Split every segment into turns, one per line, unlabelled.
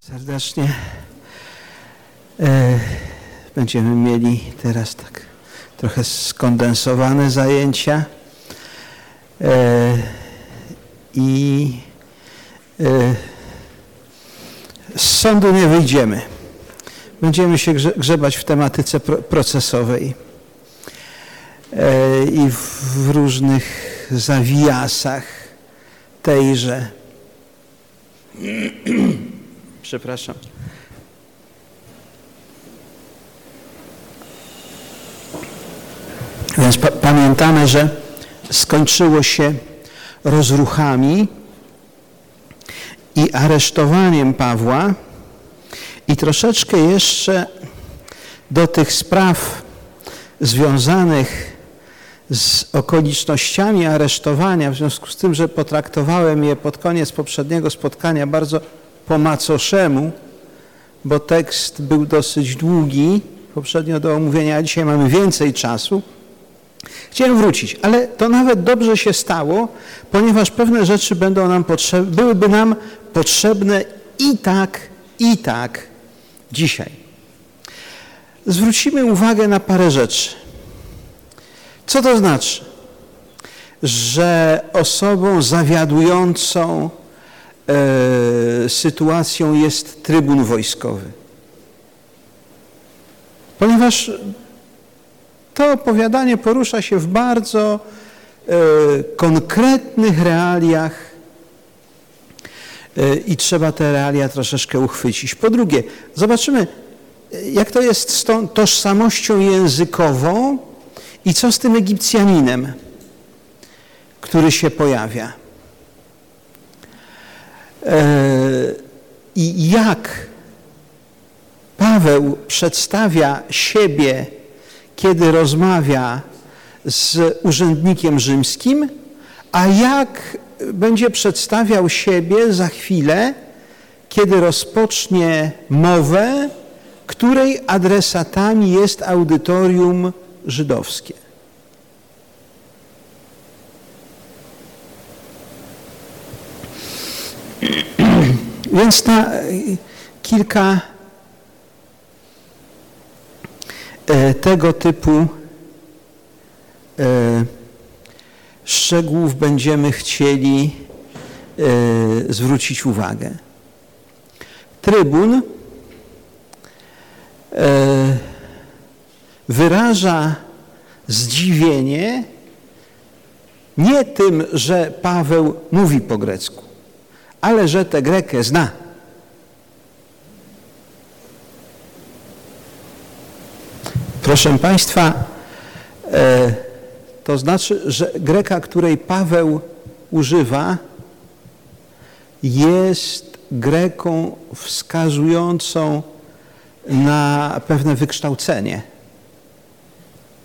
Serdecznie. E, będziemy mieli teraz tak trochę skondensowane zajęcia e, i e, z sądu nie wyjdziemy. Będziemy się grzebać w tematyce procesowej i w różnych zawijasach tejże. Przepraszam. Więc pa pamiętamy, że skończyło się rozruchami i aresztowaniem Pawła i troszeczkę jeszcze do tych spraw związanych z okolicznościami aresztowania, w związku z tym, że potraktowałem je pod koniec poprzedniego spotkania bardzo po macoszemu, bo tekst był dosyć długi poprzednio do omówienia, a dzisiaj mamy więcej czasu. Chciałem wrócić, ale to nawet dobrze się stało, ponieważ pewne rzeczy będą nam potrzebne, byłyby nam potrzebne i tak, i tak dzisiaj. Zwrócimy uwagę na parę rzeczy. Co to znaczy? Że osobą zawiadującą e, sytuacją jest trybun wojskowy. Ponieważ to opowiadanie porusza się w bardzo e, konkretnych realiach e, i trzeba te realia troszeczkę uchwycić. Po drugie, zobaczymy, jak to jest z tą tożsamością językową i co z tym Egipcjaninem, który się pojawia. E, I jak Paweł przedstawia siebie, kiedy rozmawia z urzędnikiem rzymskim, a jak będzie przedstawiał siebie za chwilę, kiedy rozpocznie mowę, której adresatami jest audytorium żydowskie. Więc na kilka e, tego typu e, szczegółów będziemy chcieli e, zwrócić uwagę. Trybun wyraża zdziwienie nie tym, że Paweł mówi po grecku, ale że tę Grekę zna. Proszę Państwa, e, to znaczy, że Greka, której Paweł używa, jest Greką wskazującą na pewne wykształcenie.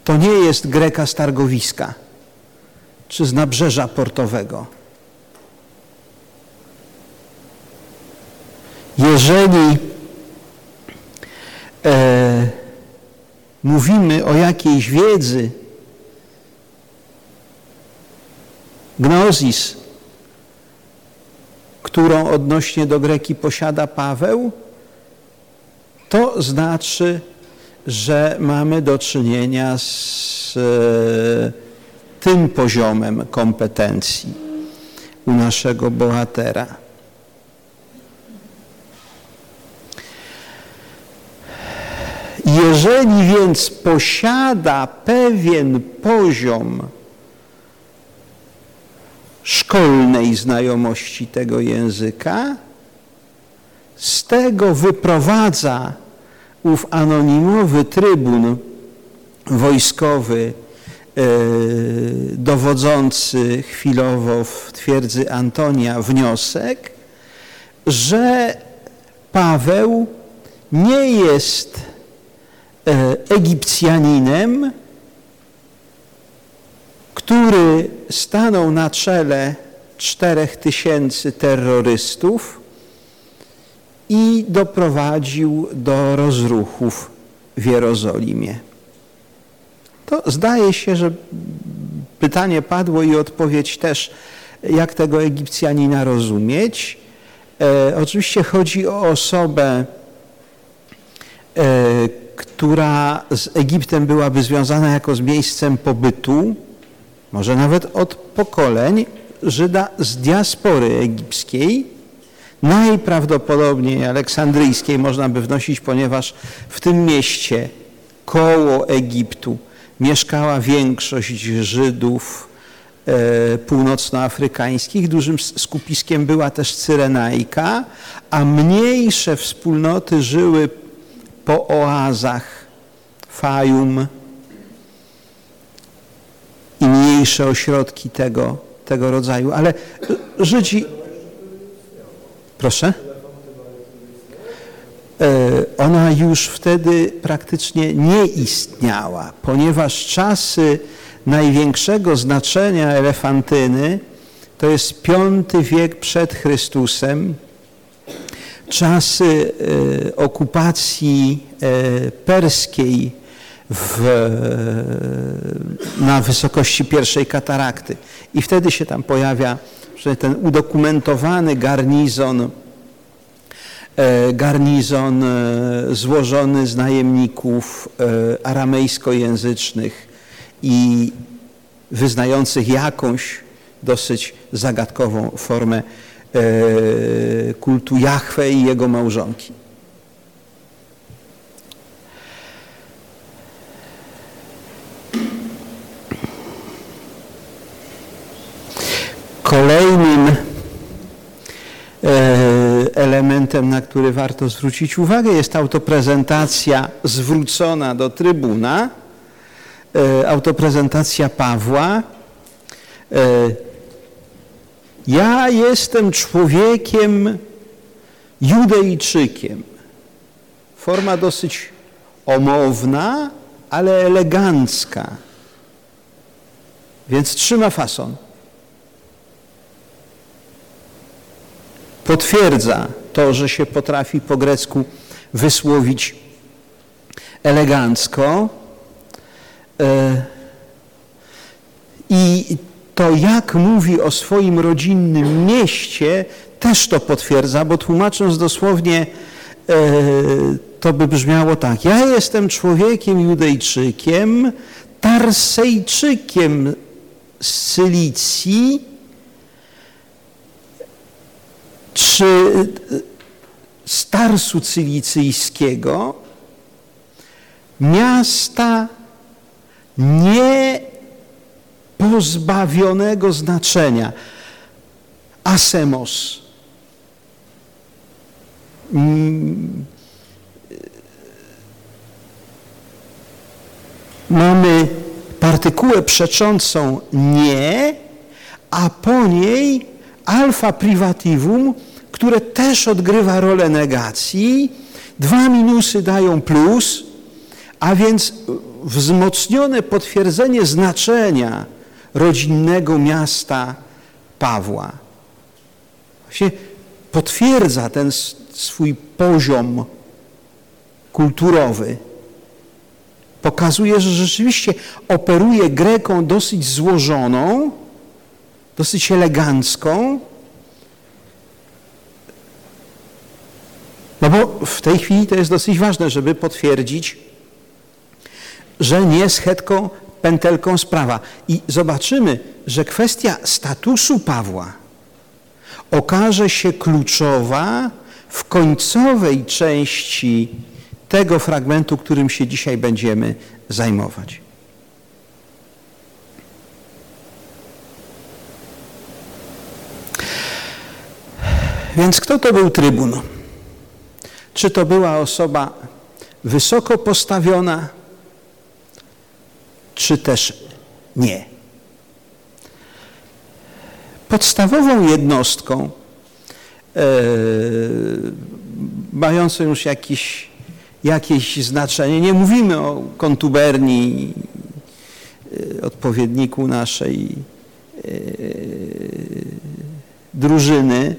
To nie jest Greka z targowiska czy z nabrzeża portowego. Jeżeli e, mówimy o jakiejś wiedzy, gnozis, którą odnośnie do Greki posiada Paweł, to znaczy, że mamy do czynienia z e, tym poziomem kompetencji u naszego bohatera. Jeżeli więc posiada pewien poziom szkolnej znajomości tego języka, z tego wyprowadza ów anonimowy trybun wojskowy e, dowodzący chwilowo w twierdzy Antonia wniosek, że Paweł nie jest Egipcjaninem, który stanął na czele czterech tysięcy terrorystów, i doprowadził do rozruchów w Jerozolimie. To zdaje się, że pytanie padło i odpowiedź też, jak tego Egipcjanina rozumieć. E, oczywiście chodzi o osobę, e, która z Egiptem byłaby związana jako z miejscem pobytu, może nawet od pokoleń Żyda z diaspory egipskiej, najprawdopodobniej aleksandryjskiej można by wnosić, ponieważ w tym mieście koło Egiptu mieszkała większość Żydów e, północnoafrykańskich. Dużym skupiskiem była też Cyrenajka, a mniejsze wspólnoty żyły po oazach Fajum i mniejsze ośrodki tego, tego rodzaju. Ale Żydzi... Proszę? E, ona już wtedy praktycznie nie istniała, ponieważ czasy największego znaczenia elefantyny to jest V wiek przed Chrystusem, czasy e, okupacji e, perskiej w, na wysokości pierwszej katarakty. I wtedy się tam pojawia ten udokumentowany garnizon E, garnizon e, złożony z najemników e, aramejskojęzycznych i wyznających jakąś dosyć zagadkową formę kultu Jahwe i jego małżonki. Kolejnym elementem, na który warto zwrócić uwagę, jest autoprezentacja zwrócona do trybuna, e, autoprezentacja Pawła. Ja jestem człowiekiem Judejczykiem. Forma dosyć omowna, ale elegancka. Więc trzyma fason. potwierdza to, że się potrafi po grecku wysłowić elegancko. E, I to, jak mówi o swoim rodzinnym mieście, też to potwierdza, bo tłumacząc dosłownie, e, to by brzmiało tak. Ja jestem człowiekiem Judejczykiem, Tarsejczykiem z Cylicji, czy Starsu Cylicyjskiego miasta nie pozbawionego znaczenia. Asemos. Mm. Mamy partykułę przeczącą nie, a po niej alfa privativum, które też odgrywa rolę negacji. Dwa minusy dają plus, a więc wzmocnione potwierdzenie znaczenia rodzinnego miasta Pawła. Właśnie potwierdza ten swój poziom kulturowy. Pokazuje, że rzeczywiście operuje Greką dosyć złożoną, dosyć elegancką. No bo w tej chwili to jest dosyć ważne, żeby potwierdzić, że nie z hetką, pętelką sprawa. I zobaczymy, że kwestia statusu Pawła okaże się kluczowa w końcowej części tego fragmentu, którym się dzisiaj będziemy zajmować. Więc kto to był trybun? Czy to była osoba wysoko postawiona, czy też nie? Podstawową jednostką, e, mającą już jakiś, jakieś znaczenie, nie mówimy o kontuberni, e, odpowiedniku naszej e, drużyny,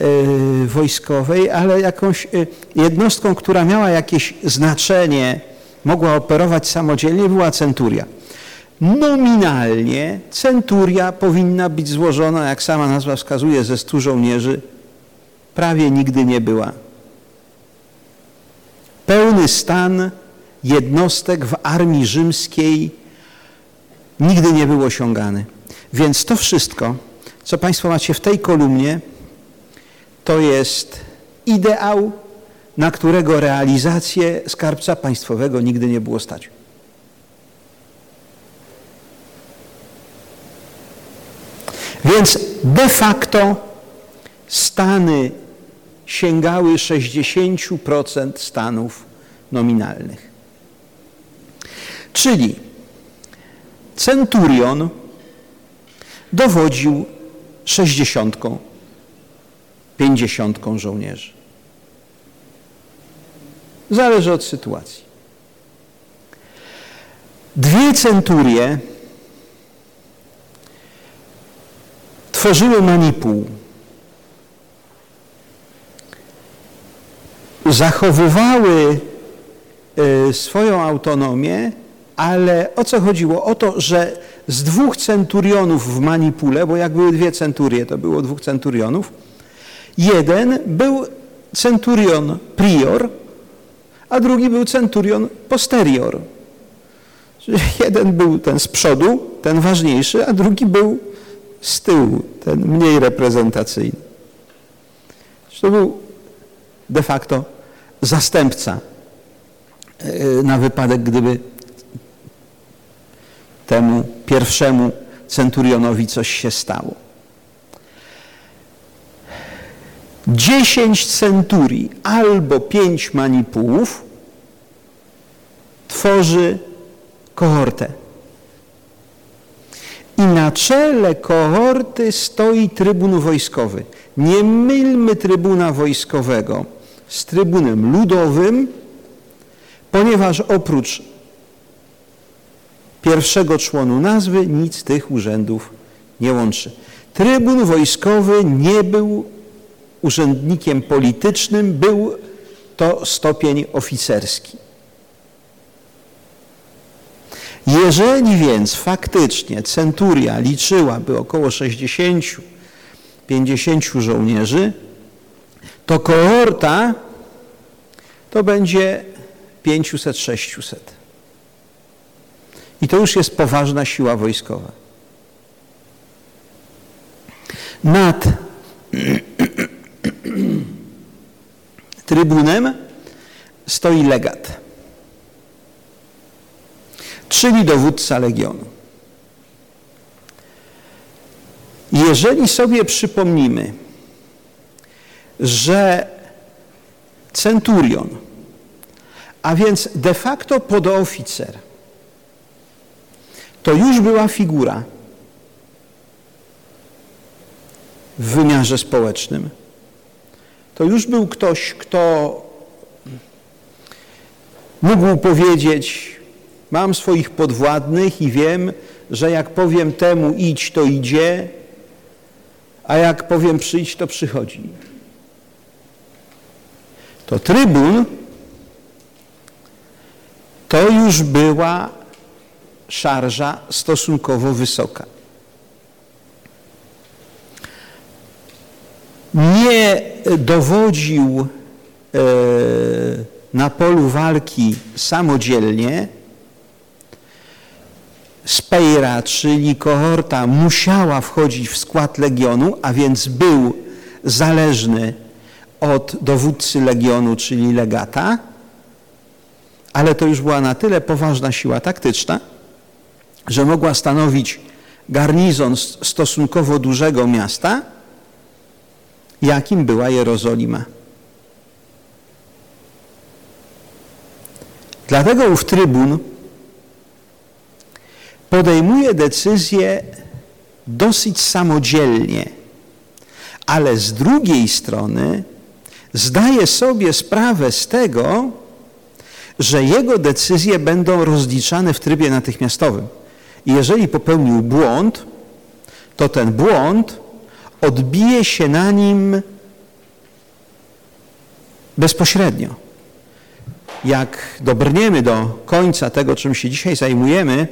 Y, wojskowej, ale jakąś y, jednostką, która miała jakieś znaczenie, mogła operować samodzielnie, była centuria. Nominalnie centuria powinna być złożona, jak sama nazwa wskazuje, ze stu żołnierzy prawie nigdy nie była. Pełny stan jednostek w armii rzymskiej nigdy nie był osiągany. Więc to wszystko, co Państwo macie w tej kolumnie, to jest ideał, na którego realizację skarbca państwowego nigdy nie było stać. Więc de facto stany sięgały 60% stanów nominalnych. Czyli centurion dowodził 60, 50 żołnierzy. Zależy od sytuacji. Dwie centurie tworzyły manipuł. Zachowywały y, swoją autonomię, ale o co chodziło? O to, że z dwóch centurionów w manipule, bo jak były dwie centurie, to było dwóch centurionów, jeden był centurion prior, a drugi był centurion posterior. Czyli jeden był ten z przodu, ten ważniejszy, a drugi był z tyłu, ten mniej reprezentacyjny. To był de facto zastępca e, na wypadek, gdyby temu pierwszemu centurionowi coś się stało. Dziesięć centurii albo pięć manipułów tworzy kohortę. I na czele kohorty stoi trybun wojskowy. Nie mylmy trybuna wojskowego z trybunem ludowym, ponieważ oprócz pierwszego członu nazwy nic tych urzędów nie łączy. Trybun wojskowy nie był urzędnikiem politycznym, był to stopień oficerski. Jeżeli więc faktycznie centuria liczyłaby około 60-50 żołnierzy, to kohorta to będzie 500-600. I to już jest poważna siła wojskowa. Nad trybunem stoi legat czyli dowódca legionu. Jeżeli sobie przypomnimy, że centurion, a więc de facto podoficer, to już była figura w wymiarze społecznym. To już był ktoś, kto mógł powiedzieć, Mam swoich podwładnych i wiem, że jak powiem temu idź, to idzie, a jak powiem przyjdź, to przychodzi. To trybun to już była szarża stosunkowo wysoka. Nie dowodził e, na polu walki samodzielnie, Spejra, czyli kohorta, musiała wchodzić w skład legionu, a więc był zależny od dowódcy legionu, czyli legata, ale to już była na tyle poważna siła taktyczna, że mogła stanowić garnizon stosunkowo dużego miasta, jakim była Jerozolima. Dlatego ów trybun podejmuje decyzje dosyć samodzielnie, ale z drugiej strony zdaje sobie sprawę z tego, że jego decyzje będą rozliczane w trybie natychmiastowym. I jeżeli popełnił błąd, to ten błąd odbije się na nim bezpośrednio. Jak dobrniemy do końca tego, czym się dzisiaj zajmujemy,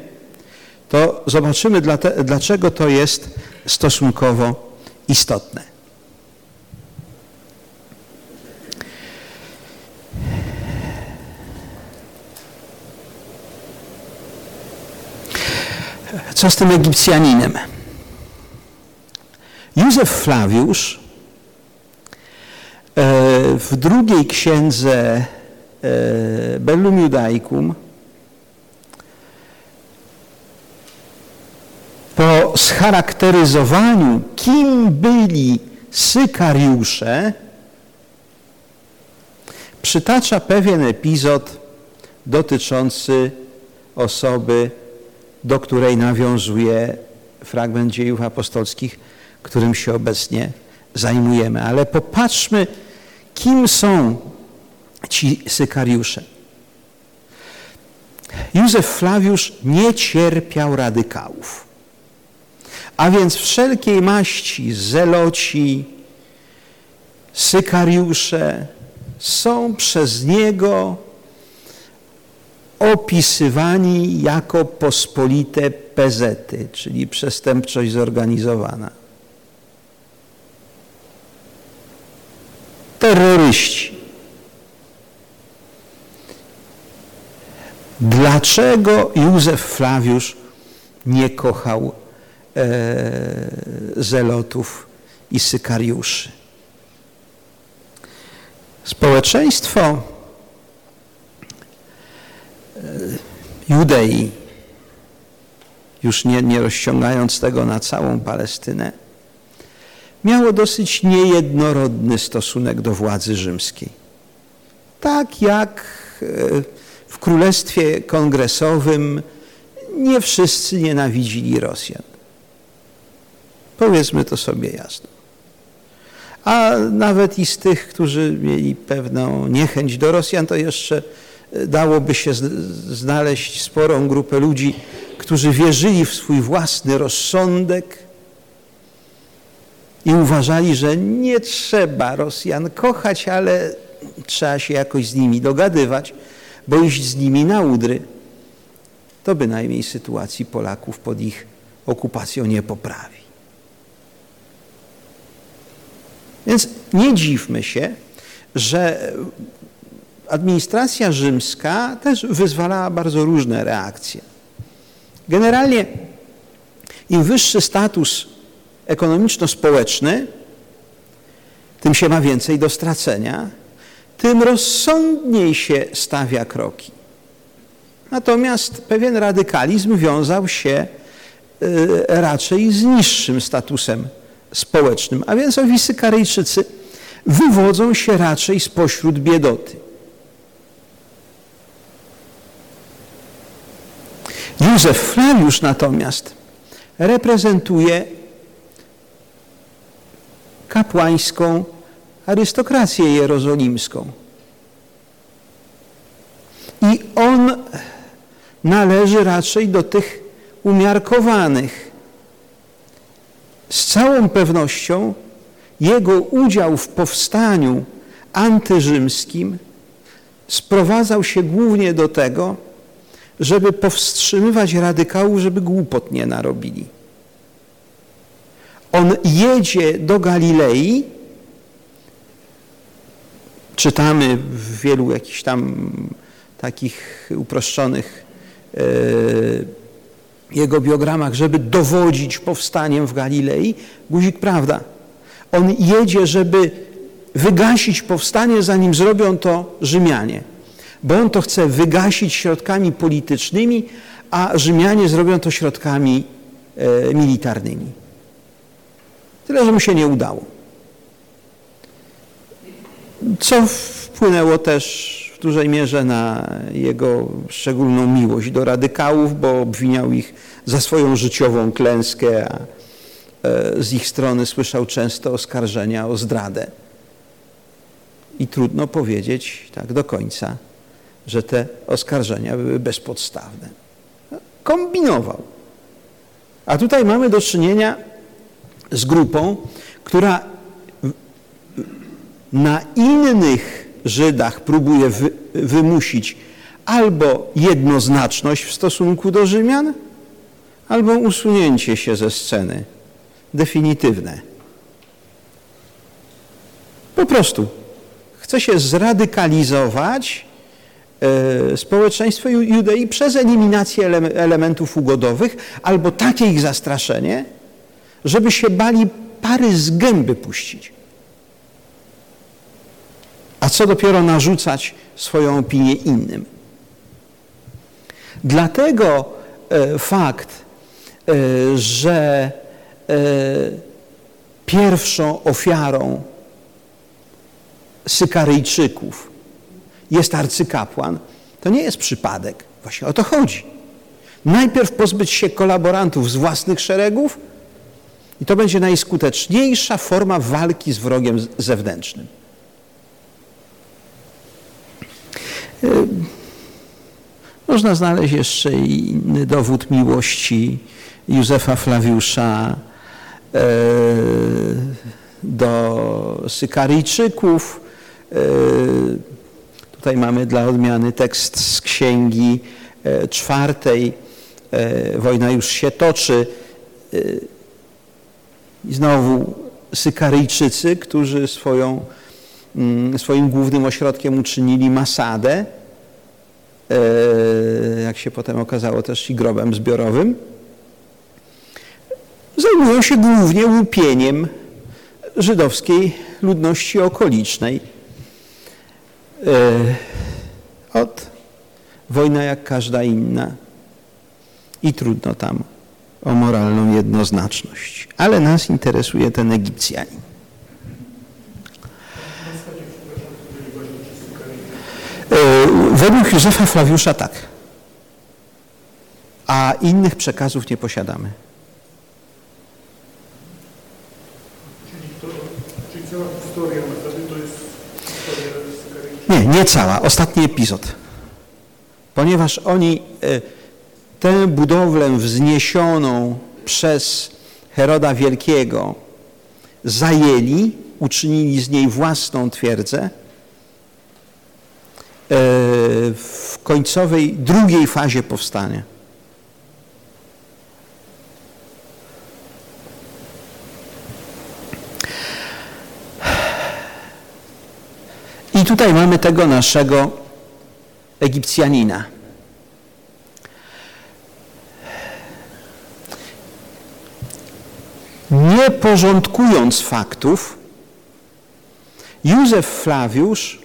to zobaczymy, dlaczego to jest stosunkowo istotne. Co z tym Egipcjaninem? Józef Flawiusz e, w drugiej księdze e, Bellum Judaicum po scharakteryzowaniu, kim byli sykariusze, przytacza pewien epizod dotyczący osoby, do której nawiązuje fragment dziejów apostolskich, którym się obecnie zajmujemy. Ale popatrzmy, kim są ci sykariusze. Józef Flawiusz nie cierpiał radykałów. A więc wszelkiej maści zeloci, sykariusze są przez niego opisywani jako pospolite pezety, czyli przestępczość zorganizowana. Terroryści. Dlaczego Józef Flawiusz nie kochał e, zelotów i sykariuszy? Społeczeństwo e, Judei, już nie, nie rozciągając tego na całą Palestynę, miało dosyć niejednorodny stosunek do władzy rzymskiej. Tak jak e, w Królestwie Kongresowym nie wszyscy nienawidzili Rosjan. Powiedzmy to sobie jasno a nawet i z tych, którzy mieli pewną niechęć do Rosjan, to jeszcze e, dałoby się znaleźć sporą grupę ludzi, którzy wierzyli w swój własny rozsądek i uważali, że nie trzeba Rosjan kochać, ale trzeba się jakoś z nimi dogadywać, bo iść z nimi na udry to bynajmniej sytuacji Polaków pod ich okupacją nie poprawi. Więc nie dziwmy się, że administracja rzymska też wyzwalała bardzo różne reakcje. Generalnie im wyższy status ekonomiczno-społeczny, tym się ma więcej do stracenia, tym rozsądniej się stawia kroki. Natomiast pewien radykalizm wiązał się y, raczej z niższym statusem społecznym. A więc owisy Karyjczycy wywodzą się raczej spośród biedoty. Józef Flawiusz natomiast reprezentuje kapłańską arystokrację jerozolimską. I on należy raczej do tych umiarkowanych, z całą pewnością jego udział w powstaniu antyrzymskim sprowadzał się głównie do tego, żeby powstrzymywać radykałów, żeby głupot nie narobili. On jedzie do Galilei, czytamy w wielu jakichś tam takich uproszczonych yy, jego biogramach, żeby dowodzić powstaniem w Galilei, guzik prawda. On jedzie, żeby wygasić powstanie, zanim zrobią to Rzymianie. Bo on to chce wygasić środkami politycznymi, a Rzymianie zrobią to środkami e, militarnymi. Tyle, że mu się nie udało. Co wpłynęło też w dużej mierze na jego szczególną miłość do radykałów, bo obwiniał ich za swoją życiową klęskę, a e, z ich strony słyszał często oskarżenia o zdradę. I trudno powiedzieć tak do końca, że te oskarżenia były bezpodstawne. Kombinował. A tutaj mamy do czynienia z grupą, która na innych Żydach próbuje wy, wymusić albo jednoznaczność w stosunku do Rzymian, albo usunięcie się ze sceny definitywne. Po prostu chce się zradykalizować społeczeństwo Judei przez eliminację elementów ugodowych albo takie ich zastraszenie, żeby się bali pary z gęby puścić. A co dopiero narzucać swoją opinię innym. Dlatego e, fakt, e, że e, pierwszą ofiarą Sykaryjczyków jest arcykapłan, to nie jest przypadek. Właśnie o to chodzi. Najpierw pozbyć się kolaborantów z własnych szeregów i to będzie najskuteczniejsza forma walki z wrogiem zewnętrznym. Można znaleźć jeszcze inny dowód miłości Józefa Flawiusza e, do Sykaryjczyków. E, tutaj mamy dla odmiany tekst z księgi czwartej. Wojna już się toczy. I znowu Sykaryjczycy, którzy swoją, mm, swoim głównym ośrodkiem uczynili Masadę, E, jak się potem okazało też i grobem zbiorowym, zajmują się głównie łupieniem żydowskiej ludności okolicznej. E, od wojna jak każda inna i trudno tam o moralną jednoznaczność. Ale nas interesuje ten Egipcjanin. E, według Józefa Flawiusza tak. A innych przekazów nie posiadamy. Nie, nie cała. Ostatni epizod. Ponieważ oni e, tę budowlę wzniesioną przez Heroda Wielkiego zajęli, uczynili z niej własną twierdzę, E, w końcowej, drugiej fazie powstania. I tutaj mamy tego naszego Egipcjanina. Nie porządkując faktów, Józef Flawiusz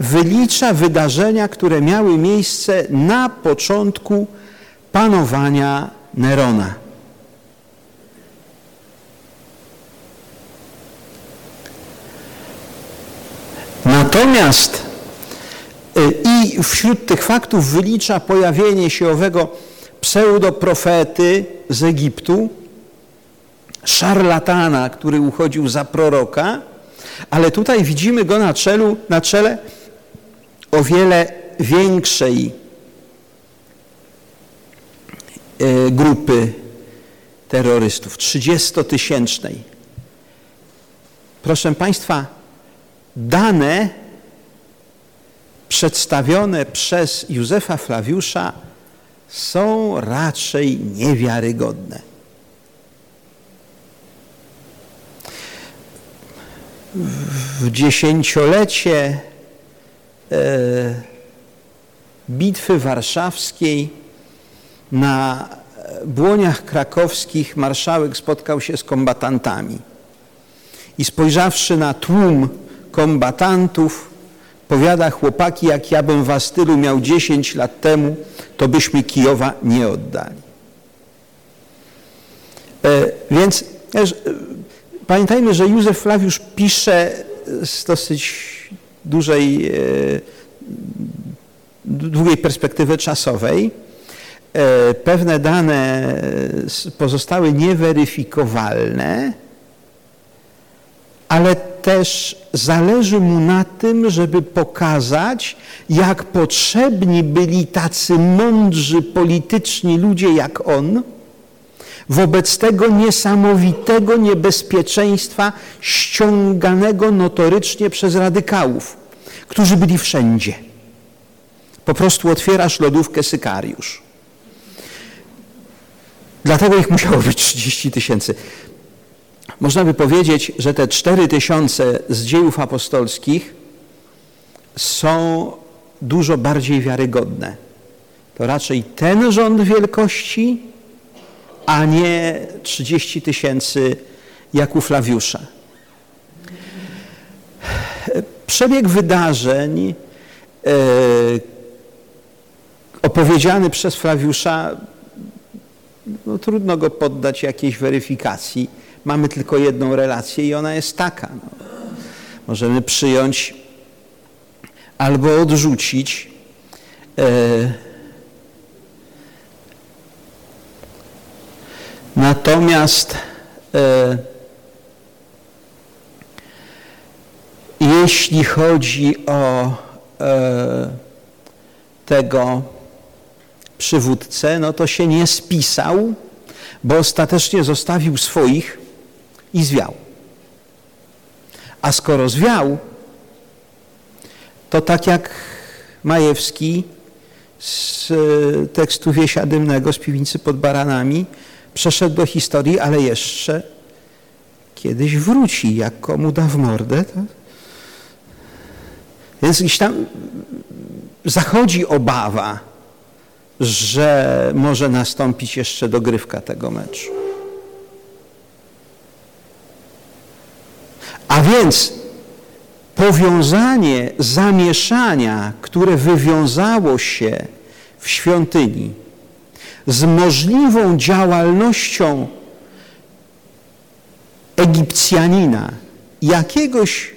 wylicza wydarzenia, które miały miejsce na początku panowania Nerona. Natomiast y, i wśród tych faktów wylicza pojawienie się owego pseudoprofety z Egiptu, szarlatana, który uchodził za proroka, ale tutaj widzimy go na, czelu, na czele o wiele większej e, grupy terrorystów, 30-tysięcznej. Proszę Państwa, dane przedstawione przez Józefa Flawiusza są raczej niewiarygodne. W dziesięciolecie E, bitwy warszawskiej na błoniach krakowskich marszałek spotkał się z kombatantami i spojrzawszy na tłum kombatantów, powiada chłopaki, jak ja bym was tylu miał 10 lat temu, to byśmy Kijowa nie oddali. E, więc pamiętajmy, że Józef Flawiusz pisze z dosyć dużej, e, długiej perspektywy czasowej. E, pewne dane pozostały nieweryfikowalne, ale też zależy mu na tym, żeby pokazać, jak potrzebni byli tacy mądrzy, polityczni ludzie jak on, wobec tego niesamowitego niebezpieczeństwa ściąganego notorycznie przez radykałów, którzy byli wszędzie. Po prostu otwierasz lodówkę Sykariusz. Dlatego ich musiało być 30 tysięcy. Można by powiedzieć, że te 4 tysiące z dziejów apostolskich są dużo bardziej wiarygodne. To raczej ten rząd wielkości, a nie 30 tysięcy jak u Flawiusza. Przebieg wydarzeń e, opowiedziany przez Flawiusza, no, trudno go poddać jakiejś weryfikacji. Mamy tylko jedną relację i ona jest taka. No. Możemy przyjąć albo odrzucić. E, natomiast e, jeśli chodzi o e, tego przywódcę, no to się nie spisał, bo ostatecznie zostawił swoich i zwiał. A skoro zwiał, to tak jak Majewski z e, tekstu Wiesia Dymnego z piwnicy pod Baranami przeszedł do historii, ale jeszcze kiedyś wróci, jak komu da w mordę. To... Więc gdzieś tam zachodzi obawa, że może nastąpić jeszcze dogrywka tego meczu. A więc powiązanie zamieszania, które wywiązało się w świątyni z możliwą działalnością Egipcjanina, jakiegoś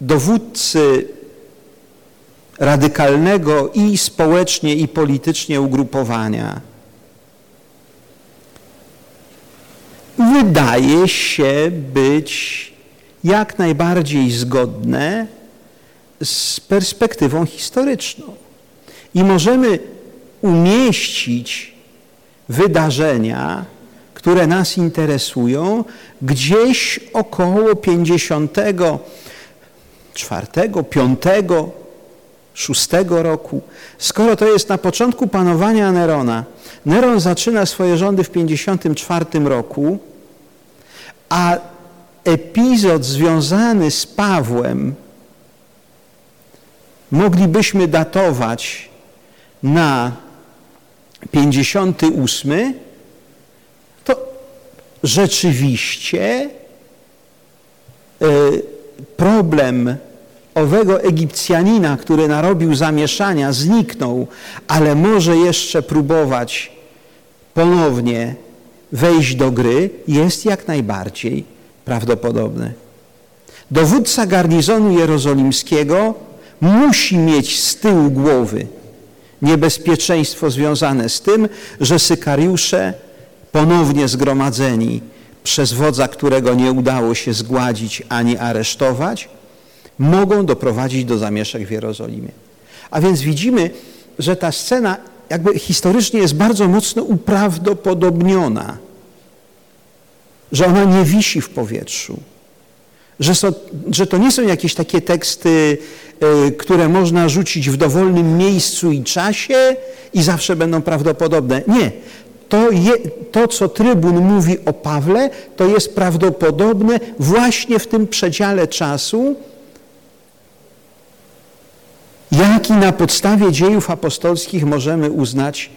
dowódcy radykalnego i społecznie, i politycznie ugrupowania, wydaje się być jak najbardziej zgodne z perspektywą historyczną. I możemy umieścić wydarzenia, które nas interesują, gdzieś około 54, 5, 6 roku. Skoro to jest na początku panowania Nerona, Neron zaczyna swoje rządy w 54 roku, a epizod związany z Pawłem moglibyśmy datować na 58, to rzeczywiście e, problem owego Egipcjanina, który narobił zamieszania, zniknął, ale może jeszcze próbować ponownie wejść do gry, jest jak najbardziej prawdopodobny. Dowódca garnizonu jerozolimskiego musi mieć z tyłu głowy niebezpieczeństwo związane z tym, że Sykariusze ponownie zgromadzeni przez wodza, którego nie udało się zgładzić ani aresztować, mogą doprowadzić do zamieszek w Jerozolimie. A więc widzimy, że ta scena jakby historycznie jest bardzo mocno uprawdopodobniona, że ona nie wisi w powietrzu, że, że to nie są jakieś takie teksty, y, które można rzucić w dowolnym miejscu i czasie i zawsze będą prawdopodobne. Nie. To, je, to, co trybun mówi o Pawle, to jest prawdopodobne właśnie w tym przedziale czasu, jaki na podstawie dziejów apostolskich możemy uznać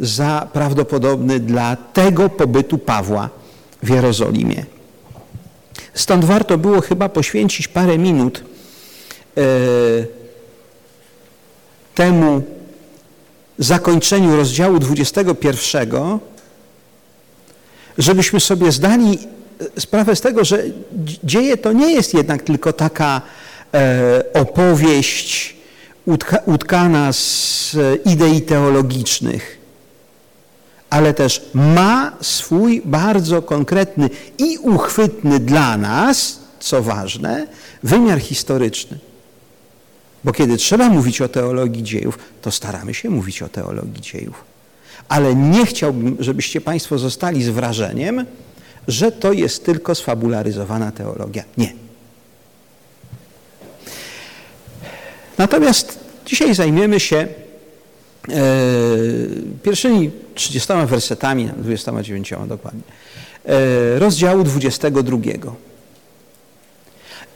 za prawdopodobny dla tego pobytu Pawła w Jerozolimie. Stąd warto było chyba poświęcić parę minut e, temu zakończeniu rozdziału 21, żebyśmy sobie zdali sprawę z tego, że dzieje to nie jest jednak tylko taka e, opowieść utka, utkana z idei teologicznych, ale też ma swój bardzo konkretny i uchwytny dla nas, co ważne, wymiar historyczny. Bo kiedy trzeba mówić o teologii dziejów, to staramy się mówić o teologii dziejów. Ale nie chciałbym, żebyście Państwo zostali z wrażeniem, że to jest tylko sfabularyzowana teologia. Nie. Natomiast dzisiaj zajmiemy się pierwszymi 30 wersetami, 29 dokładnie, e, rozdziału 22.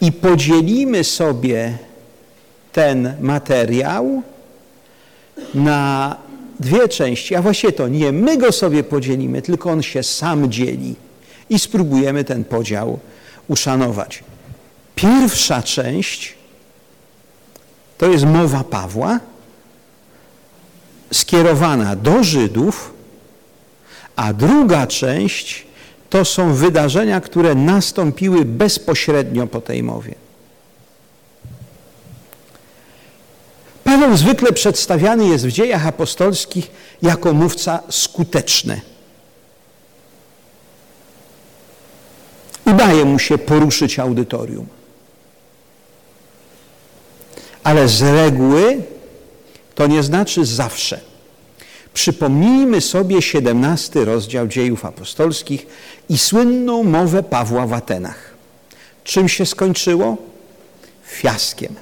I podzielimy sobie ten materiał na dwie części, a właściwie to nie my go sobie podzielimy, tylko on się sam dzieli i spróbujemy ten podział uszanować. Pierwsza część to jest mowa Pawła skierowana do Żydów, a druga część to są wydarzenia, które nastąpiły bezpośrednio po tej mowie. Paweł zwykle przedstawiany jest w dziejach apostolskich jako mówca skuteczny. Udaje mu się poruszyć audytorium. Ale z reguły to nie znaczy zawsze. Przypomnijmy sobie 17 rozdział dziejów apostolskich i słynną mowę Pawła w Atenach. Czym się skończyło? Fiaskiem.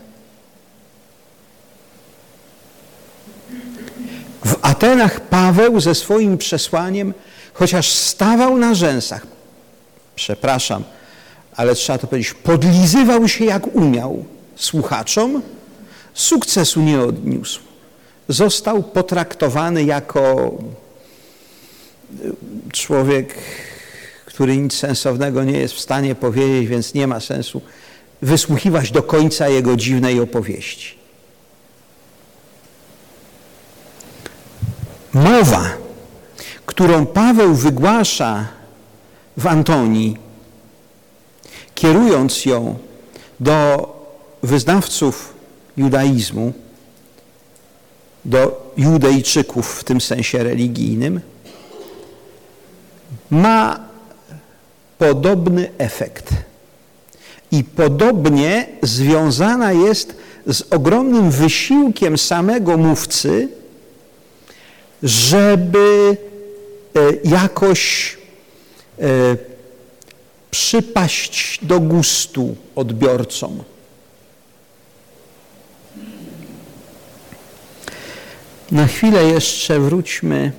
W Atenach Paweł ze swoim przesłaniem, chociaż stawał na rzęsach, przepraszam, ale trzeba to powiedzieć, podlizywał się jak umiał słuchaczom, sukcesu nie odniósł. Został potraktowany jako człowiek, który nic sensownego nie jest w stanie powiedzieć, więc nie ma sensu wysłuchiwać do końca jego dziwnej opowieści. Mowa, którą Paweł wygłasza w Antonii, kierując ją do wyznawców judaizmu, do Judejczyków w tym sensie religijnym, ma podobny efekt. I podobnie związana jest z ogromnym wysiłkiem samego mówcy, żeby e, jakoś e, przypaść do gustu odbiorcom. Na chwilę jeszcze wróćmy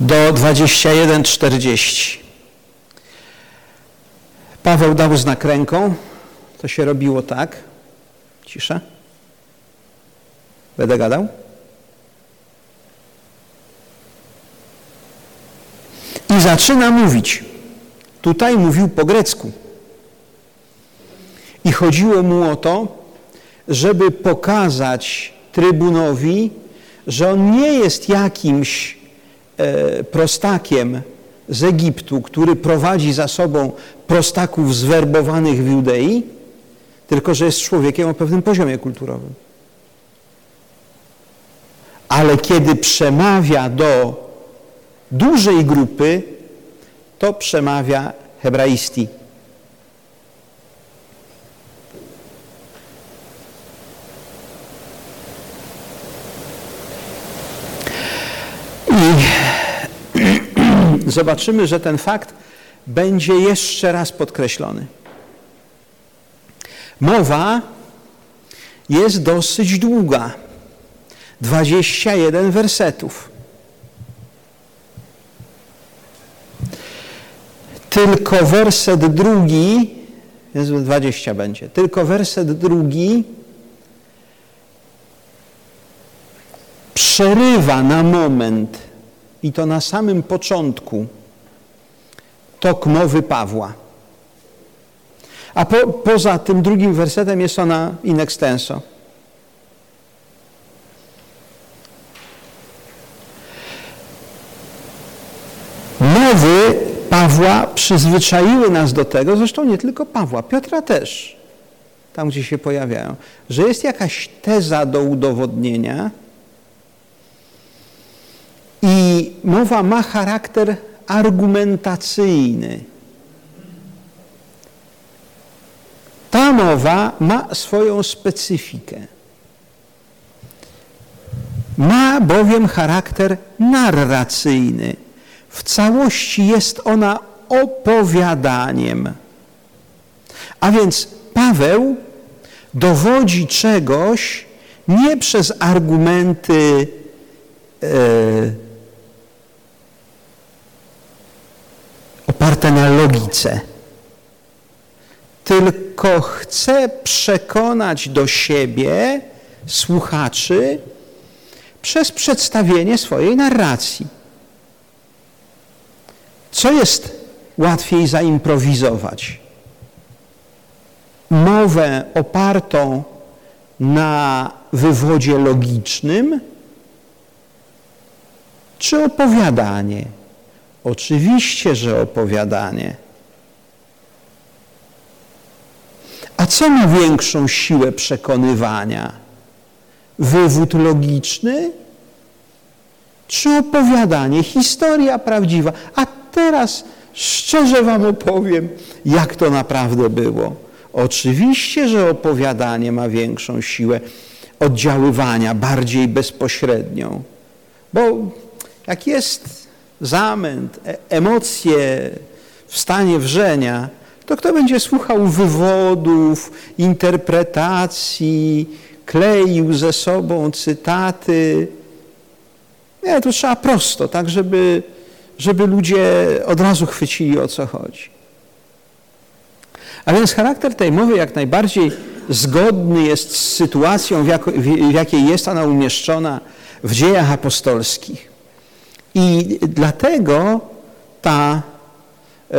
do 21.40. Paweł dał znak ręką. To się robiło tak. Cisza. Będę gadał? I zaczyna mówić. Tutaj mówił po grecku. I chodziło mu o to, żeby pokazać trybunowi, że on nie jest jakimś e, prostakiem z Egiptu, który prowadzi za sobą prostaków zwerbowanych w Judei, tylko że jest człowiekiem o pewnym poziomie kulturowym. Ale kiedy przemawia do dużej grupy, to przemawia hebraisti. Zobaczymy, że ten fakt będzie jeszcze raz podkreślony. Mowa jest dosyć długa. 21 wersetów. Tylko werset drugi, jest 20 będzie, tylko werset drugi przerywa na moment i to na samym początku tok mowy Pawła. A po, poza tym drugim wersetem jest ona in extenso. Mowy Pawła przyzwyczaiły nas do tego, zresztą nie tylko Pawła, Piotra też, tam gdzie się pojawiają, że jest jakaś teza do udowodnienia, i mowa ma charakter argumentacyjny. Ta mowa ma swoją specyfikę. Ma bowiem charakter narracyjny. W całości jest ona opowiadaniem. A więc Paweł dowodzi czegoś nie przez argumenty e, oparte na logice, tylko chce przekonać do siebie słuchaczy przez przedstawienie swojej narracji. Co jest łatwiej zaimprowizować? Mowę opartą na wywodzie logicznym, czy opowiadanie? Oczywiście, że opowiadanie. A co ma większą siłę przekonywania? Wywód logiczny czy opowiadanie, historia prawdziwa? A teraz szczerze Wam opowiem, jak to naprawdę było. Oczywiście, że opowiadanie ma większą siłę oddziaływania, bardziej bezpośrednią. Bo jak jest zamęt, e emocje w stanie wrzenia, to kto będzie słuchał wywodów, interpretacji, kleił ze sobą cytaty? Nie, to trzeba prosto, tak żeby, żeby ludzie od razu chwycili o co chodzi. A więc charakter tej mowy jak najbardziej zgodny jest z sytuacją, w, w jakiej jest ona umieszczona w dziejach apostolskich. I dlatego ta, e,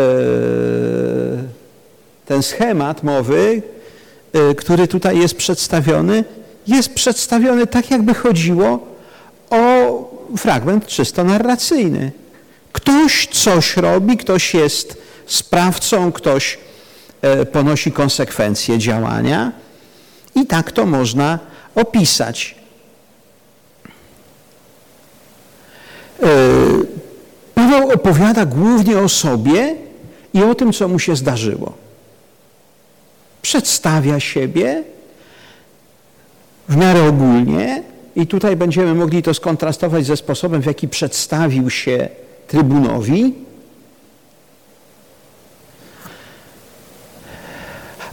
ten schemat mowy, e, który tutaj jest przedstawiony, jest przedstawiony tak, jakby chodziło o fragment czysto narracyjny. Ktoś coś robi, ktoś jest sprawcą, ktoś e, ponosi konsekwencje działania i tak to można opisać. Paweł opowiada głównie o sobie i o tym, co mu się zdarzyło. Przedstawia siebie w miarę ogólnie i tutaj będziemy mogli to skontrastować ze sposobem, w jaki przedstawił się trybunowi.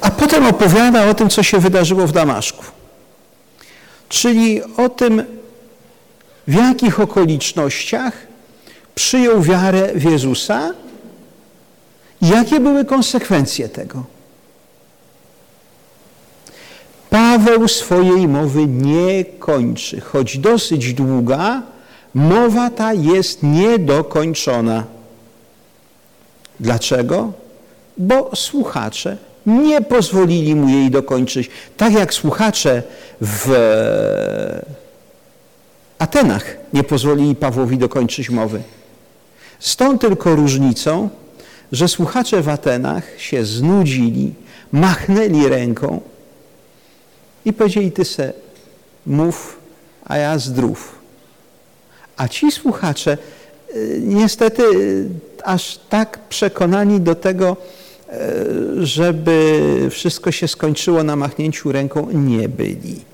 A potem opowiada o tym, co się wydarzyło w Damaszku. Czyli o tym, w jakich okolicznościach przyjął wiarę w Jezusa i jakie były konsekwencje tego. Paweł swojej mowy nie kończy, choć dosyć długa, mowa ta jest niedokończona. Dlaczego? Bo słuchacze nie pozwolili mu jej dokończyć. Tak jak słuchacze w Atenach nie pozwolili Pawłowi dokończyć mowy. Z tą tylko różnicą, że słuchacze w Atenach się znudzili, machnęli ręką i powiedzieli, ty se mów, a ja zdrów. A ci słuchacze y, niestety y, aż tak przekonani do tego, y, żeby wszystko się skończyło na machnięciu ręką, nie byli.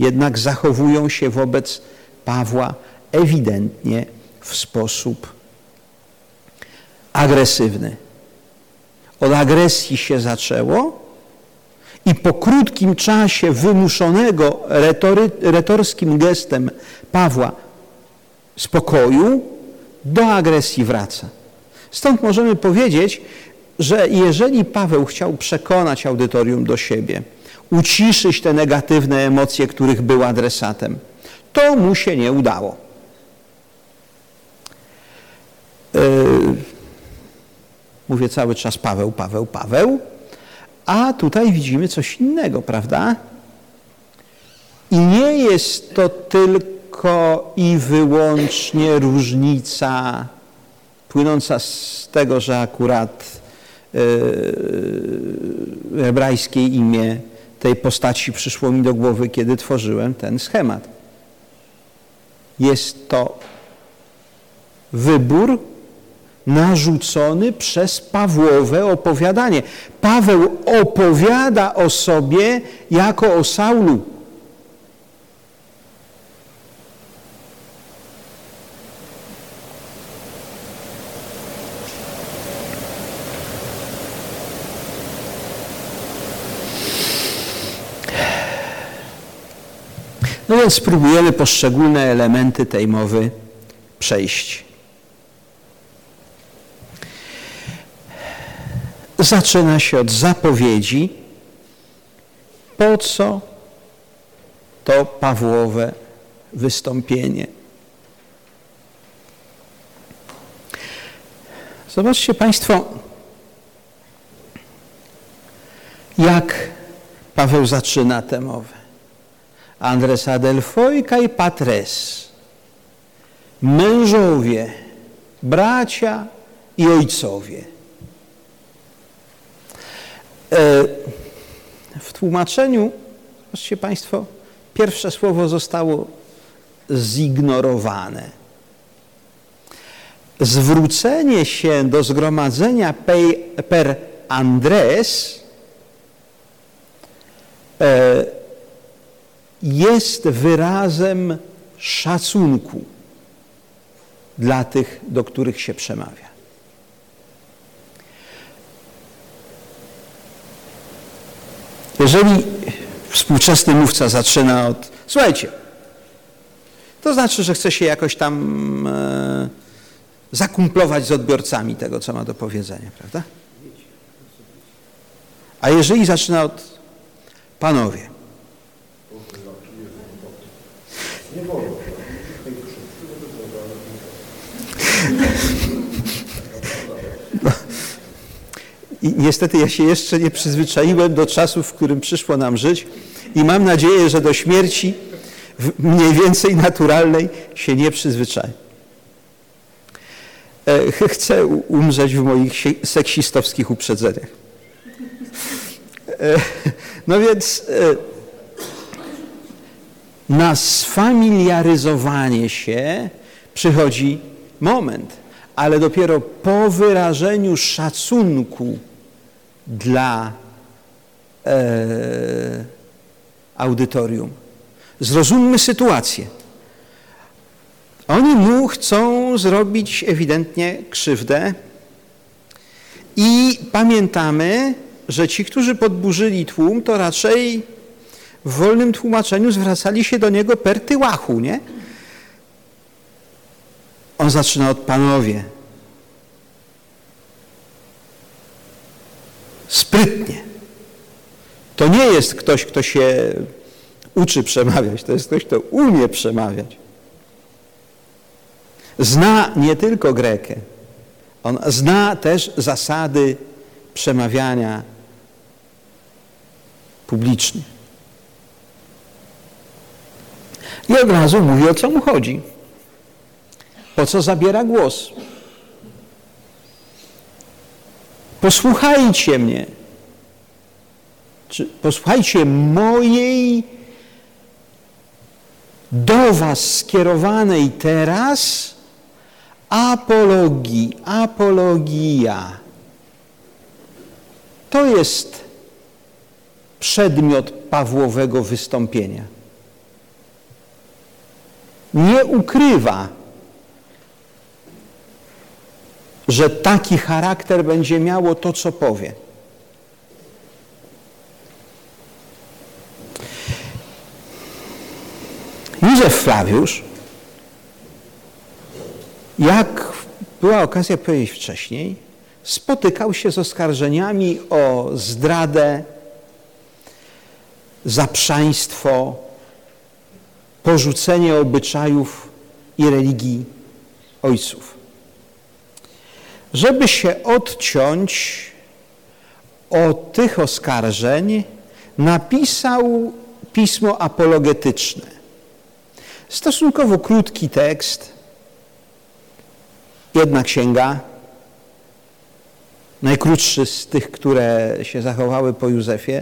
Jednak zachowują się wobec Pawła ewidentnie w sposób agresywny. Od agresji się zaczęło i po krótkim czasie wymuszonego retory, retorskim gestem Pawła spokoju do agresji wraca. Stąd możemy powiedzieć, że jeżeli Paweł chciał przekonać audytorium do siebie, uciszyć te negatywne emocje, których był adresatem, to mu się nie udało. Yy, mówię cały czas Paweł, Paweł, Paweł, a tutaj widzimy coś innego, prawda? I nie jest to tylko i wyłącznie różnica płynąca z tego, że akurat yy, hebrajskie imię tej postaci przyszło mi do głowy, kiedy tworzyłem ten schemat. Jest to wybór narzucony przez Pawłowe opowiadanie. Paweł opowiada o sobie jako o Saulu. Więc spróbujemy poszczególne elementy tej mowy przejść. zaczyna się od zapowiedzi, po co to Pawłowe wystąpienie. Zobaczcie Państwo, jak Paweł zaczyna tę mowę. Andres Adelfoi i patres, mężowie, bracia i ojcowie. E, w tłumaczeniu, zobaczcie Państwo, pierwsze słowo zostało zignorowane. Zwrócenie się do zgromadzenia per Andres e, jest wyrazem szacunku dla tych, do których się przemawia. Jeżeli współczesny mówca zaczyna od słuchajcie, to znaczy, że chce się jakoś tam e, zakumplować z odbiorcami tego, co ma do powiedzenia, prawda? A jeżeli zaczyna od panowie, no. I niestety ja się jeszcze nie przyzwyczaiłem do czasów, w którym przyszło nam żyć i mam nadzieję, że do śmierci mniej więcej naturalnej się nie przyzwyczaję. E, chcę umrzeć w moich seksistowskich uprzedzeniach. E, no więc e, na sfamiliaryzowanie się przychodzi moment, ale dopiero po wyrażeniu szacunku dla e, audytorium. Zrozummy sytuację. Oni mu chcą zrobić ewidentnie krzywdę i pamiętamy, że ci, którzy podburzyli tłum, to raczej w wolnym tłumaczeniu zwracali się do niego per tyłachu, nie? On zaczyna od panowie. Sprytnie. To nie jest ktoś, kto się uczy przemawiać, to jest ktoś, kto umie przemawiać. Zna nie tylko Grekę, on zna też zasady przemawiania publicznie. I od razu mówi, o co mu chodzi. Po co zabiera głos? Posłuchajcie mnie. Czy posłuchajcie mojej do was skierowanej teraz apologii, apologia. To jest przedmiot Pawłowego wystąpienia. Nie ukrywa, że taki charakter będzie miało to, co powie. Józef Flawiusz, jak była okazja powiedzieć wcześniej, spotykał się z oskarżeniami o zdradę, zaprzaństwo, porzucenie obyczajów i religii ojców. Żeby się odciąć od tych oskarżeń, napisał pismo apologetyczne Stosunkowo krótki tekst, jedna księga, najkrótszy z tych, które się zachowały po Józefie.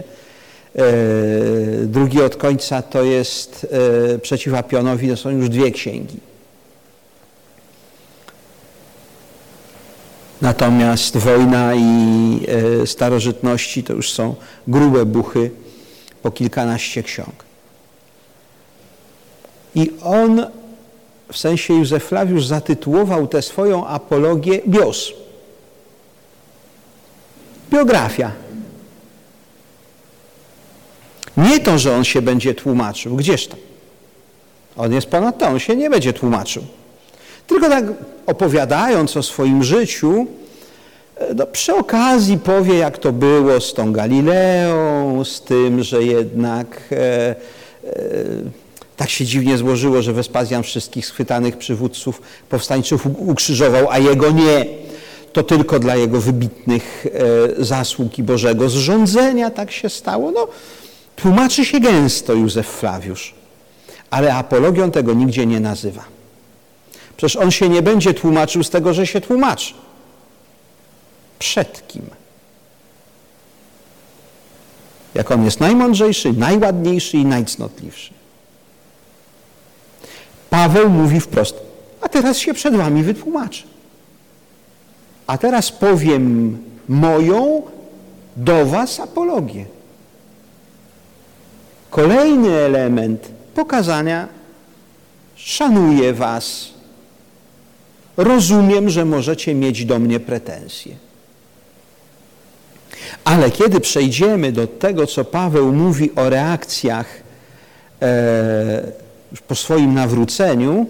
E, drugi od końca to jest e, przeciw Apionowi, to są już dwie księgi. Natomiast wojna i e, starożytności to już są grube buchy po kilkanaście ksiąg. I on w sensie Józef Flawiusz zatytułował tę swoją apologię bios. Biografia. Nie to, że on się będzie tłumaczył. Gdzież to? On jest ponad to, on się nie będzie tłumaczył. Tylko tak opowiadając o swoim życiu, no, przy okazji powie, jak to było z tą Galileą, z tym, że jednak e, e, tak się dziwnie złożyło, że Wespazjan wszystkich schwytanych przywódców powstańczych ukrzyżował, a jego nie. To tylko dla jego wybitnych e, zasług i Bożego zrządzenia tak się stało. No, tłumaczy się gęsto Józef Flawiusz, ale apologią tego nigdzie nie nazywa. Przecież on się nie będzie tłumaczył z tego, że się tłumaczy. Przed kim? Jak on jest najmądrzejszy, najładniejszy i najcnotliwszy. Paweł mówi wprost, a teraz się przed wami wytłumaczę. A teraz powiem moją do was apologię. Kolejny element pokazania szanuję was. Rozumiem, że możecie mieć do mnie pretensje. Ale kiedy przejdziemy do tego, co Paweł mówi o reakcjach e, po swoim nawróceniu,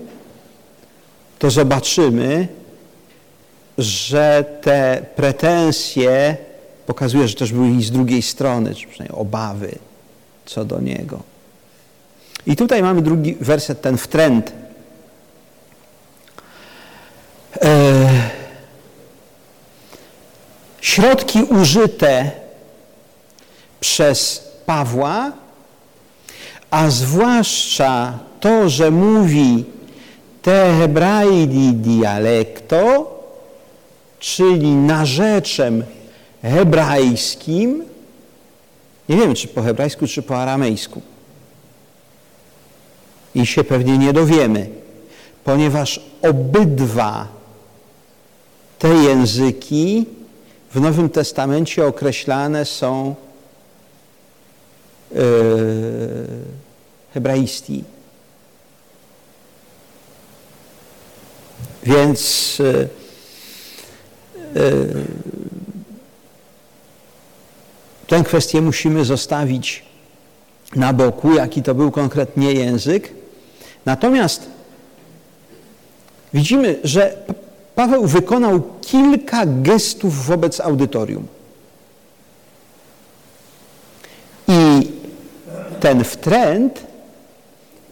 to zobaczymy, że te pretensje pokazuje, że też były i z drugiej strony, czy przynajmniej obawy co do niego. I tutaj mamy drugi werset, ten wtręt. E, środki użyte przez Pawła, a zwłaszcza to, że mówi te hebraidi dialekto, czyli narzeczem hebrajskim, nie wiem, czy po hebrajsku, czy po aramejsku. I się pewnie nie dowiemy, ponieważ obydwa te języki w Nowym Testamencie określane są yy, hebraistii. Więc yy, yy, tę kwestię musimy zostawić na boku, jaki to był konkretnie język. Natomiast widzimy, że Paweł wykonał kilka gestów wobec audytorium. I ten wtręt